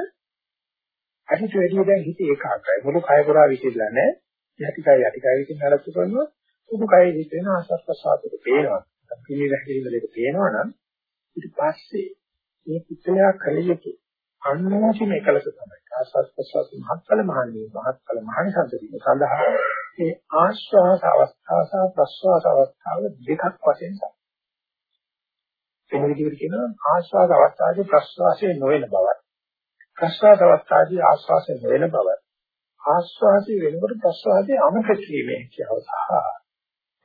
Speaker 2: අනිත් වැඩි දැන් හිත ඒකාග්‍රයි. මුළු කය පුරා විසිරලා නැහැ. යටිකය යටිකය විසින් නඩත්තු කරනවා. සුදු කය විසිරෙන ආසස් ප්‍රසආතට පේනවා. පිළි වැහිලි වලට පේනවා නම් ඊට පස්සේ මේ පුත්‍රයා කල යුතු අන්නෝචින එකලස තමයි. ආසස් ප්‍රසආත මහත්කල මහන්නේ මහත්කල මහනිසංස දීම සඳහා මේ ආශ්වාස අවස්ථාව සහ ප්‍රශ්වාස අවස්ථාව දෙකක් වශයෙන් සම්පූර්ණ. එන විදිහට කියනවා ආශ්වාස අවස්ථාවේ ප්‍රශ්වාසයේ නොවන බවයි. ප්‍රශ්වාස අවස්ථාවේ ආශ්වාසය වෙන බව ආශ්වාසය වෙනකොට ප්‍රශ්වාසයේ අමතක කිරීමේ හැකියාව සහ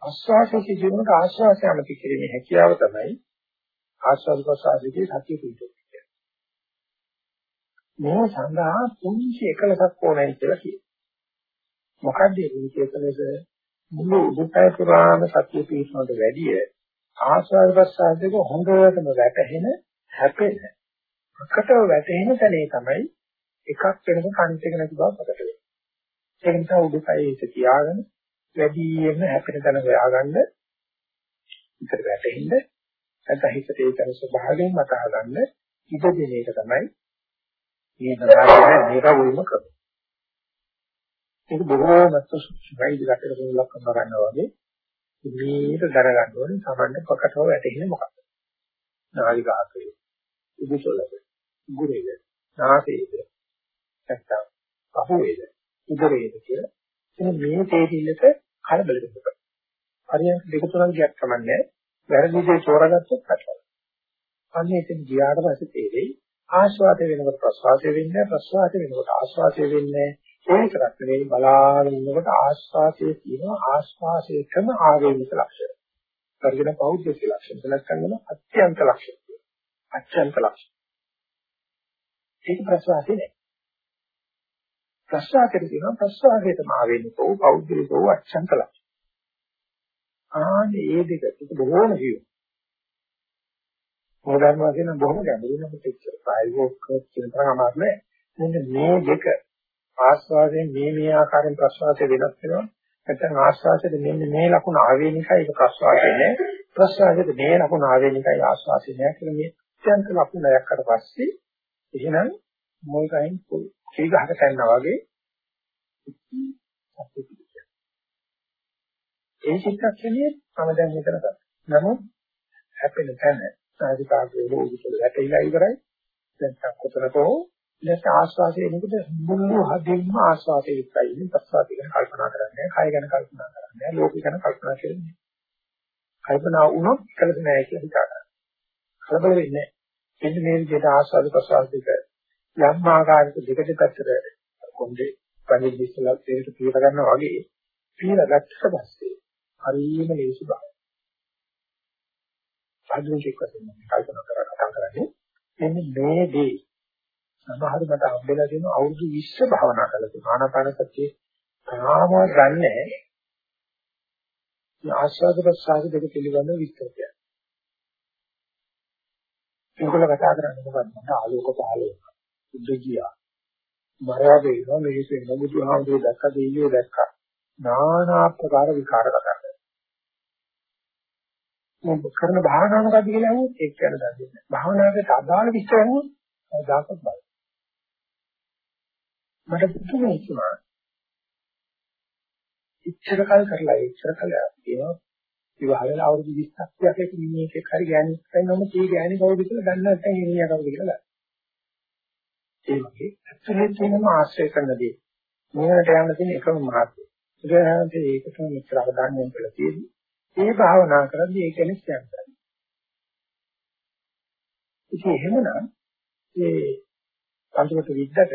Speaker 2: ආශ්වාසයේ සිදුවන ආශ්වාසය අමතක කිරීමේ හැකියාව තමයි ආශ්වාස ප්‍රශ්වාසයේ සතිය පිටුපිට. මේ සඳහා පුංචි එකලසක් ඕනයි කියලා කියනවා. මොකද මේ චේතනස මුළු උපය පුරාම සතිය පිටුනට වැඩිය ආශ්වාස ප්‍රශ්වාසයක හොඳටම වැටහෙන හැපෙන ප්‍රකටව වැටෙන තැනේ තමයි එකක් වෙනකොට අනිත් එක නැති බව ප්‍රකට වෙන්නේ. ඒක නිසා උඩුකයේ හිත තියාගෙන වැඩියෙන්ම හැපෙන තැන හොයාගන්න විතර වැටෙන්න නැත්නම් හිතේ ඒ තන ස්වභාවයෙන් මතහ ගන්න ඉඩ දෙන එක තමයි මේ දරාගෙන නිරවුල්ම කරන්නේ. ඒක බොහෝමත් සුඛයි දිගට කරලා කරනවා වගේ මේක දරගන්න ඕනේ සමන්න ප්‍රකටව වැටෙන්නේ මොකක්ද? නාලිකාවේ උදුසලද ගුරේද නාසයේද නැත්නම් අහුවේද උදරයේද කියලා එන මේ තේරිල්ලට කලබල වෙනවා. හරියට දෙක තුනක් ගියක් කමන්නේ වැරදි දේ තෝරාගත්තොත් කටවල. අන්න එතන ගියාට පස්සේ තේරෙයි ආස්වාද වෙනකොට ප්‍රසවාසය වෙන්නේ ප්‍රසවාසය වෙනකොට ආස්වාදය වෙන්නේ ඒ විතරක් නෙවෙයි බලාගෙන ඉන්නකොට ආස්වාදයේ තියෙන ආස්වාදයේකම ආවේනික ලක්ෂණ. පරිගණ පෞද්ගලික ලක්ෂණ. නැත්නම් අත්‍යන්ත ලක්ෂණ. අත්‍යන්ත ලක්ෂණ. ඒක ප්‍රසවාසය නෙවෙයි. ප්‍රසවාසයට කියනවා ප්‍රසවාසයටම ආවේනිකෝ පෞද්ගලිකෝ අත්‍යන්ත ලක්ෂණ. ආනේ මේ දෙක ඒක බොහෝම හියු. මොකදම කියන බොහොම ගැඹුරින් අපිට ඉච්චර ප්‍රායෝගික කියන තරම අමාරු නෑ. මෙන්න මේ දෙක ආස්වාදයෙන් මේ මේ ආකාරයෙන් ප්‍රසවාසය වෙනස් වෙනවා. නැත්නම් ආස්වාදයේ මෙන්න මේ ලකුණ ආවේනිකයි ඒක ප්‍රසවාසයේ නෑ. ප්‍රසවාසයේ මේ ලකුණ ආවේනිකයි ආස්වාදයේ නෑ කියලා මේ අත්‍යන්ත ලකුණ දැක්කට පස්සේ එහෙනම් මොල් ගහින් කී ගහක තැන්නා වගේ ඒ චිත්තක්ෂණයේ මම දැන් මෙතන ගන්නවා. නමුත් හැපෙන තැන සාධිකාගේ රෝගිකල වැටෙලා ඉවරයි. දැන් සක්කොතනකෝ ඊට ආස්වාදයේ එනකොට මුළු හදින්ම ආස්වාදයේ ඉස්සයි ඉන්නේ ප්‍රසවාසය ගැන කල්පනා කරන්නේ කය ගැන කල්පනා කරන්නේ ලෝකෙ ගැන කල්පනා කරන්නේ කල්පනා වුණොත් කලද නැහැ කියලා හිතා ගන්න. කලබල වෙන්නේ නැහැ. එන්න මේ විදිහට ආස්වාද ප්‍රසවාස දෙක යම් ආකාරයක දෙකට පැත්තට කොන්දේ පණිවිඩ ඉස්සලා දෙකට පියර ගන්නවා වගේ පියර ගත්තට පස්සේ හරියම ලේසි බව. සාධුනික වශයෙන් කල්පනා කරලා කතා කරන්නේ එන්නේ මේ දේ සමහර මට හම්බෙලා තියෙන අවුරුදු 20 භාවනා කළා තියෙනවා ආනාපාන සතිය තාම ගන්නෑ මේ ආස්වාද ප්‍රසආද දෙක පිළිබඳව විස්තර කියන්න. ඒකල කතා කරන්නේ මොකක්ද මට ආලෝක පහළ වෙනවා. බුද්ධ ගියා. මරා වේනවා මිනිස්සු එන බුදුහාමුදුරුවෝ දැක්ක දෙයියෝ දැක්කා. নানা ආකාර විකාර කතා කරනවා. මම කරන භාවනාව මොකක්ද කියලා අහුවොත් ඒක කියන දන්නේ නැහැ. භාවනාවට අදාළ විස්තර අහුවොත් දාපත් බලන්න. මට පුදුම හිතුණා. ඉච්ඡර කල් කරලා ඉච්ඡර කල් ඒවා විවාහ වෙලා අවුරුදු 20ක් යකේ මිනිහෙක් හරි ගෑණියෙක් වෙනවම කී ගෑණි කවුද කියලා දන්නේ නැත්නම් හිමියා කවුද කියලා දන්නේ. ඒ වගේ ඇත්තටම තියෙනම ආශ්‍රය කරන දේ. මොනකට යන්න තියෙන එකම මාර්ගය. උදාහරණයක් ඒකටම මෙච්චර අවධානය යොමු කරලා තියෙන්නේ. මේ භාවනා කරද්දී ඒක කියන්නේ කියන්නේ. ඉතින් එහෙමනම් මේ පඳුරට විද්දට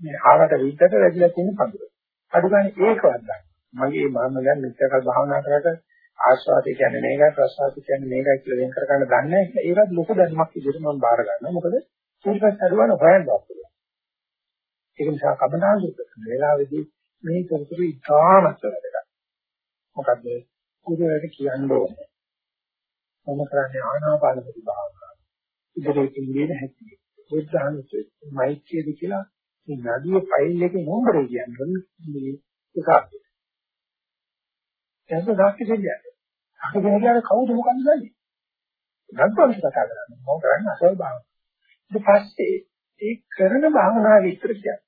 Speaker 2: මේ ආවට විද්දට වැදිලා තියෙන පඳුර. අඩු ගන්න ඒකවත් ගන්න. මගේ මම දැන් මෙච්චර භාවනා කරලා ආස්වාදය කියන්නේ මේකයි ප්‍රසආදය කියන්නේ මේකයි කියලා වෙන් කර ගන්න දන්නේ නැහැ. ඒවත් ලොකු දැනුමක් විදිහට මම බාර ගන්නවා. මොකද ඊට පස්සේ අරුවන හොයන්නවා පුළුවන්. ඒක නිසා කරන වෙලාවේදී මේ කරතුරු ඉතාමත් වැදගත්. මොකද කුරුවරට කියන්න ඕනේ. මම කරන්නේ ආනාපාන සති භාවනාව. ඉදිරියට ඉන්නේ නැති. බුද්ධහනුත් මෛත්‍රියද කියලා මේ නදියේ ෆයිල් එකේ නෝම්බරේ කියන්නේ මේ එකක්. ඒක දාස්ති දෙන්නේ. අපි කියන්නේ කවුද මොකක්ද දන්නේ? ගන්පන්ස කතා කරන්නේ. මොකද කරන්නේ අසල් භාවනාව. ඊට පස්සේ ඒ කරන භාවනාව විතර කියන්නේ.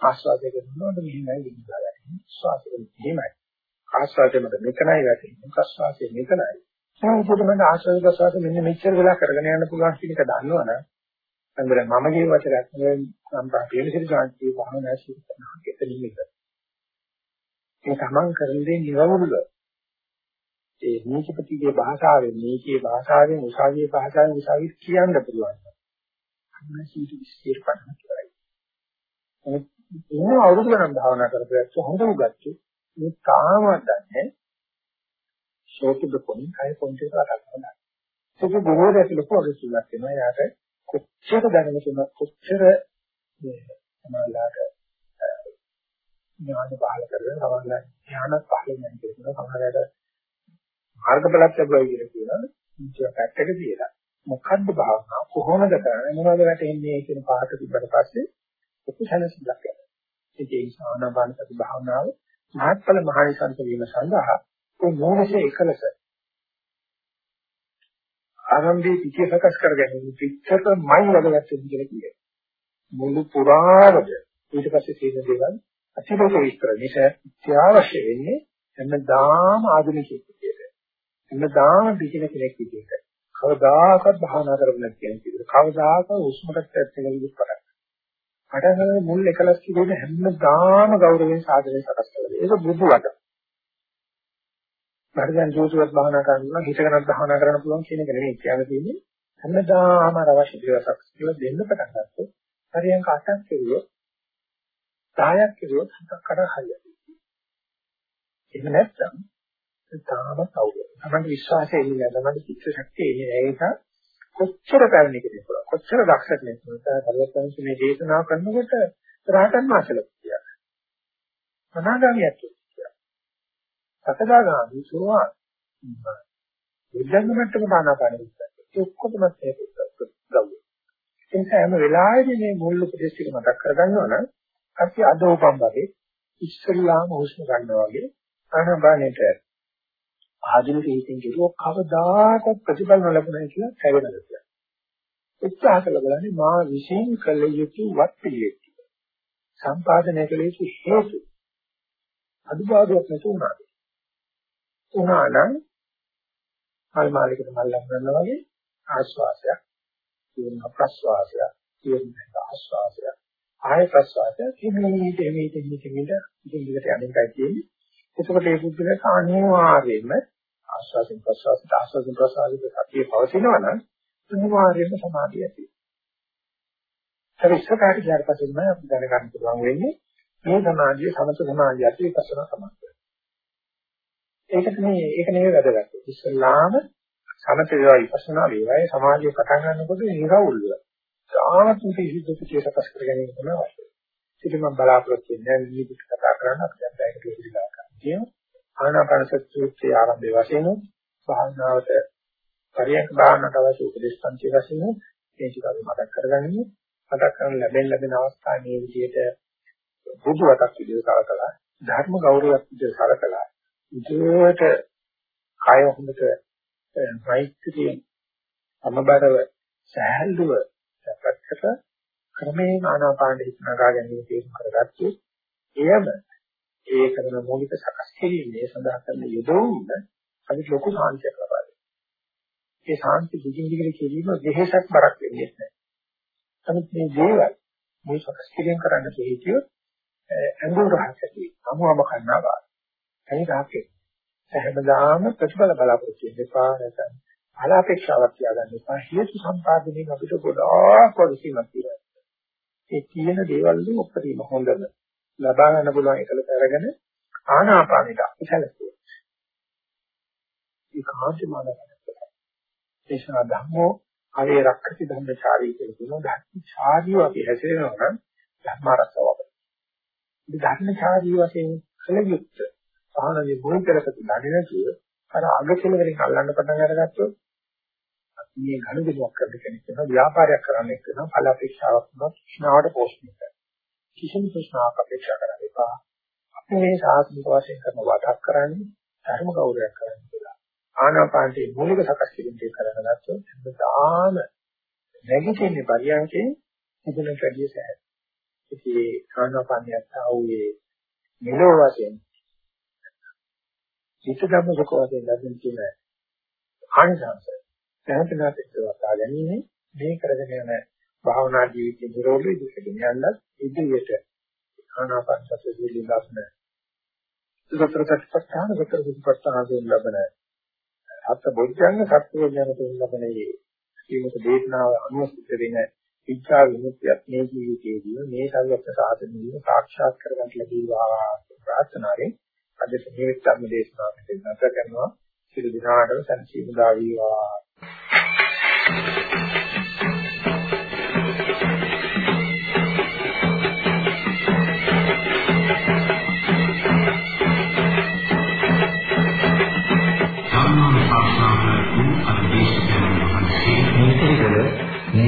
Speaker 2: ආස්වාදය කරනකොට මෙහෙමයි විඳලා ගන්න. ආස්වාදය මෙහෙමයි. ආස්වාදය මත මෙතනයි වැටෙන්නේ. ප්‍රස්වාසය මෙතනයි. සාහිත්‍යද මම ආස්වාද ප්‍රස්වාස මෙන්න මෙච්චර වෙලා කරගෙන යන්න පුළුවන් කියන එක දන්නවනම් අnder මම කියන වචනයක් නෙවෙයි සම්පා පිළිසිරි සාන්තිය භාවනා ශීලනා කෙතනින් එක. ඒ තමන් කරන දේ නිරවුල්ව ඒ නීතිපතිගේ භාෂාවෙන් නීතියේ භාෂාවෙන් උසාවියේ භාෂාවෙන් උසාවිය කියන්න පුළුවන්. අන්න සීතු විශ්ීර පන්න කරයි. ඒ අවුරුදු ගණන් භාවනා කරපුවාට හොඳ උගත්තු මේ තාමත් දන්නේ ෂෝක දුකොනින් කය පොන්ටේ කරලා ගන්නවා. ඒක බොහෝ දෙයක් ලොකු අගසුලක් වෙනවා. යාට කොච්චර දැනෙන තුන කොච්චර මේ සමාලාට ඥාන පහල කරගෙන සමාලා ඥාන පහල වෙන කියන සමාලාට මාර්ගඵලත් ලැබුවා කියලා කියනවා. ඉතින් පැත්තක තියලා මොකද්ද භාවනාව කොහොමද කරන්නේ මොනවද වැටෙන්නේ කියන පාඩක තිබ්බට පස්සේ උපසනසිලක් යනවා. ඒ නිසා ආනාපාන සති භාවනාව මහත්ඵල මහානිසංස වීම සඳහා ඒ මොහොතේ එකලස ආරම්භයේ පිටිය සකස් කර ගැනීම පිටකමයි වැඩගත් කියලා කියනවා. මුළු පුරාවද ඊට පස්සේ තියෙන දේවල් අතිරෝධ විස්තර නිසා අත්‍යවශ්‍ය වෙන්නේ හැමදාම ආධුනිකයෙක් හැමදාම පිටින කෙනෙක් විදිහට. කවදාකවත් භාවනා කරගෙන නැති කෙනෙක් විදිහට. කවදාකවත් උස්මකට ඇත්තගෙන විදිහට පටන් පටන් ගන්න මුල් එකලස් කිව්වොත් හැමදාම ගෞරවයෙන් සාදරයෙන් සකස් කරලා. ඒක බුදු වඩ. මරදන් ජෝතිවත් භාවනා කරනවා හිතකනත් භාවනා කරන්න පුළුවන් කියන එක නෙමෙයි කියන්නේ තියෙන්නේ. හැමදාම අවශ්‍ය දේවල් කියලා දෙන්න පටන් ගත්තොත් හරියන් කාටක් කෙරුවොත් 10ක් කෙරුවොත් හතක් කර හරියයි. එහෙම නැත්නම් තාමත් අවුල. තමයි විශ්වාසය එන්නේ නැහැ. තමයි චිත්ත ශක්තිය එන්නේ නැහැ. ඒක කොච්චර පැරණි කෙනෙක් පුළුවන්. කොච්චර දක්ෂ කෙනෙක් පුළුවන්. පරිවර්තන මේ දේශනාව කරනකොට රහතන් වහන්සේලා කියනවා. අනාගාමියක් කියනවා. සතරදාගාමී සෝවා විද්‍යාත්මක මට්ටමට ආනාපාන විස්තර. ඒ ඔක්කොම මේක ගව්ව. ඒ නිසා හැම වෙලාවෙදී මේ මුල් උපදේශ ටික මතක් කරගන්නවා නම් අපි අද උපම් වගේ ඉස්සල්ලාම හුස්ම ගන්නවා වගේ ආනාපානෙට ආධුනික හිතින් කිව්වොත් කවදාකවත් ප්‍රතිඵල නොලැබුණයි කියලා හැවෙනවා කියලා. උත්සාහ කළ බලන්නේ මා විශ්ෙන් කළ යුතු වත් පිළිවෙත්. සම්පාදනය කළ යුතු හේතු. අදුබාදුවක් නැතු වුණා. වුණා නම් මල් මාලිකට මල් ලඟනවා වගේ ආශ්වාසයක් කියන ප්‍රශ්වාසයක් කියන ආශ්වාසයක් ආය ප්‍රශ්වාසයක් හිමීට හිමීට හිමීට හිමීට ඉතින් විදිහට යන්නයි තියෙන්නේ. එතකොට ඒ පුද්ගලයාට අනිවාර්යයෙන්ම ආස්වාසින් ප්‍රසවාසයට ආස්වාසින් ප්‍රසවාසයට සතිය පවතිනවා නම් අනිවාර්යයෙන්ම සමාධිය ඇති වෙනවා. ඒක ඉස්සරහට ගියාට පස්සේ තමයි අපි දැනගන්න පුළුවන් වෙන්නේ මේ සමාධිය සමත සමාධිය ඇති විපස්සනා සමාධිය. ඒකට මේ ඒක නෙවෙයි වැදගත්. ඉස්සල්ලාම සමත වේවා විපස්සනා වේවා ඒ සමාධිය පටන් ගන්නකොට නිරවුල්ව. සාමත් පිහිට පිටිය සකස් කර ගැනීම තමයි අවශ්‍ය. ඉතින් මම බලාපොරොත්තු වෙන්නේ විවිධ කතා කරන්න අපි දැන් ඒකට පිළිගන්න කියමු. ආනාපාන සතියේ ආරම්භයේ වශයෙන් භාවනාවට පරියක් භාවනාවට අවශ්‍ය උපදේශ පන්ති වශයෙන් මේ ටික අපි මතක් කරගනිමු. මතක් කරගෙන ලැබෙන ලැබෙන අවස්ථාවේ මේ විදිහට බුදු වතක් විදිහට සලකලා ධර්ම ගෞරවයක් විදිහට සලකලා විදිහට කය හොඳට මෛත්‍රියෙන් සමබරව සහැල්ලුව සැපකට ක්‍රමයෙන් ආනාපාන හිත නගා ගැනීම තේරුම් කරගත්තොත් එයම ඒ කරන මූලික සකස් කිරීමේ සඳහා කරන යොදවුම අපි ලොකු සාන්තියක් ලබා දෙනවා. ඒ සාන්ති දිගින් දිගට කිරීම දෙහෙසක් බරක් වෙන්නේ නැහැ. නමුත් මේ දේවල් මේ සකස් කිරීම කරන්න හේතුව අඳුර රහසකි අමුම කරනවා. ඒ රාකේ හැමදාම ප්‍රතිඵල බලාපොරොත්තු වෙන්න එපා නැත්නම් අලාපේක්ෂාවක් තියාගන්න එපා. හේතු සම්පාදනයෙන් අපිට ගොඩාක් වගකීමක් තියෙනවා. ඒ තියෙන දේවල් වලින් ඔක්කොම හොඳම ලබා ගන්න පුළුවන් එකලට අරගෙන ආනාපානෙට ඉසලසුව. ඒ කාන්තිමානකට. ඒෂා ධම්මෝ අවේ රක්කති ධම්මචාරී කියලා කියනවා. ධම්මචාරීව අපි හැසිරෙනවා නම් ධර්මාරසව. මේ ධර්මචාරී වශයෙන් කලයුත්ත සාහනයේ මොන කරකට දන්නේ නැතුව අර අගකල වලින් අල්ලන්න පටන් අරගත්තොත් අපි මේ ගනුදෙනුවක් කරන කෙනෙක් වෙනවා ව්‍යාපාරයක් කරන්න එක්ක වෙනවා ඵල අපේක්ෂාවක් වුණා ක්ෂණාවට පෝෂණය කරනවා කිසිම ප්‍රශ්නාවක් අපේක්ෂා කරන්න එපා. අපි මේ සාසනික වශයෙන් කරන වටක් කරන්නේ ධර්ම ගෞරවයක් කරන්න කියලා. ආනාපානයේ මූලික සකස් කිරීමේ කරන ගත්තොත් හැමදාම නැගිටින්නේ පරියන්කේ ඉදුණට වැඩිය සෑහේ ඉතින් ආනාපානියත් ආවේ මෙලෝ වශයෙන් චිත්ත ධම්ම සුඛ වශයෙන් ලැබෙන කියන ආනිසංසය දැනටනත් එක්කවතා ගැනීම මේ කරගෙන යන භාවනා ජීවිතේ නිරෝධී දුකකින් යන්නත් ඉදිරියට ආනාපාන සතිය දිලිඳාස්න සතර සත්‍යස්ථාන සතර සත්‍යස්ථානයෙන් ලැබෙන අත් බොජ්ජංග සත්‍ය ඥානයෙන් ලැබෙන මේ ජීවිත දේශනාව අනුව සිද්ධ වෙන ඉච්ඡා විමුක්තියක් මේ ජීවිතයේදී මේ සාර්ථක සාධනෙදී සාක්ෂාත් කරගන්න ලැබීවා ප්‍රාර්ථනාවෙන් අද මේ ධර්ම දේශනාව මෙතන නැත කරනවා. සියලු දිනාටම සංසීමුදා වේවා.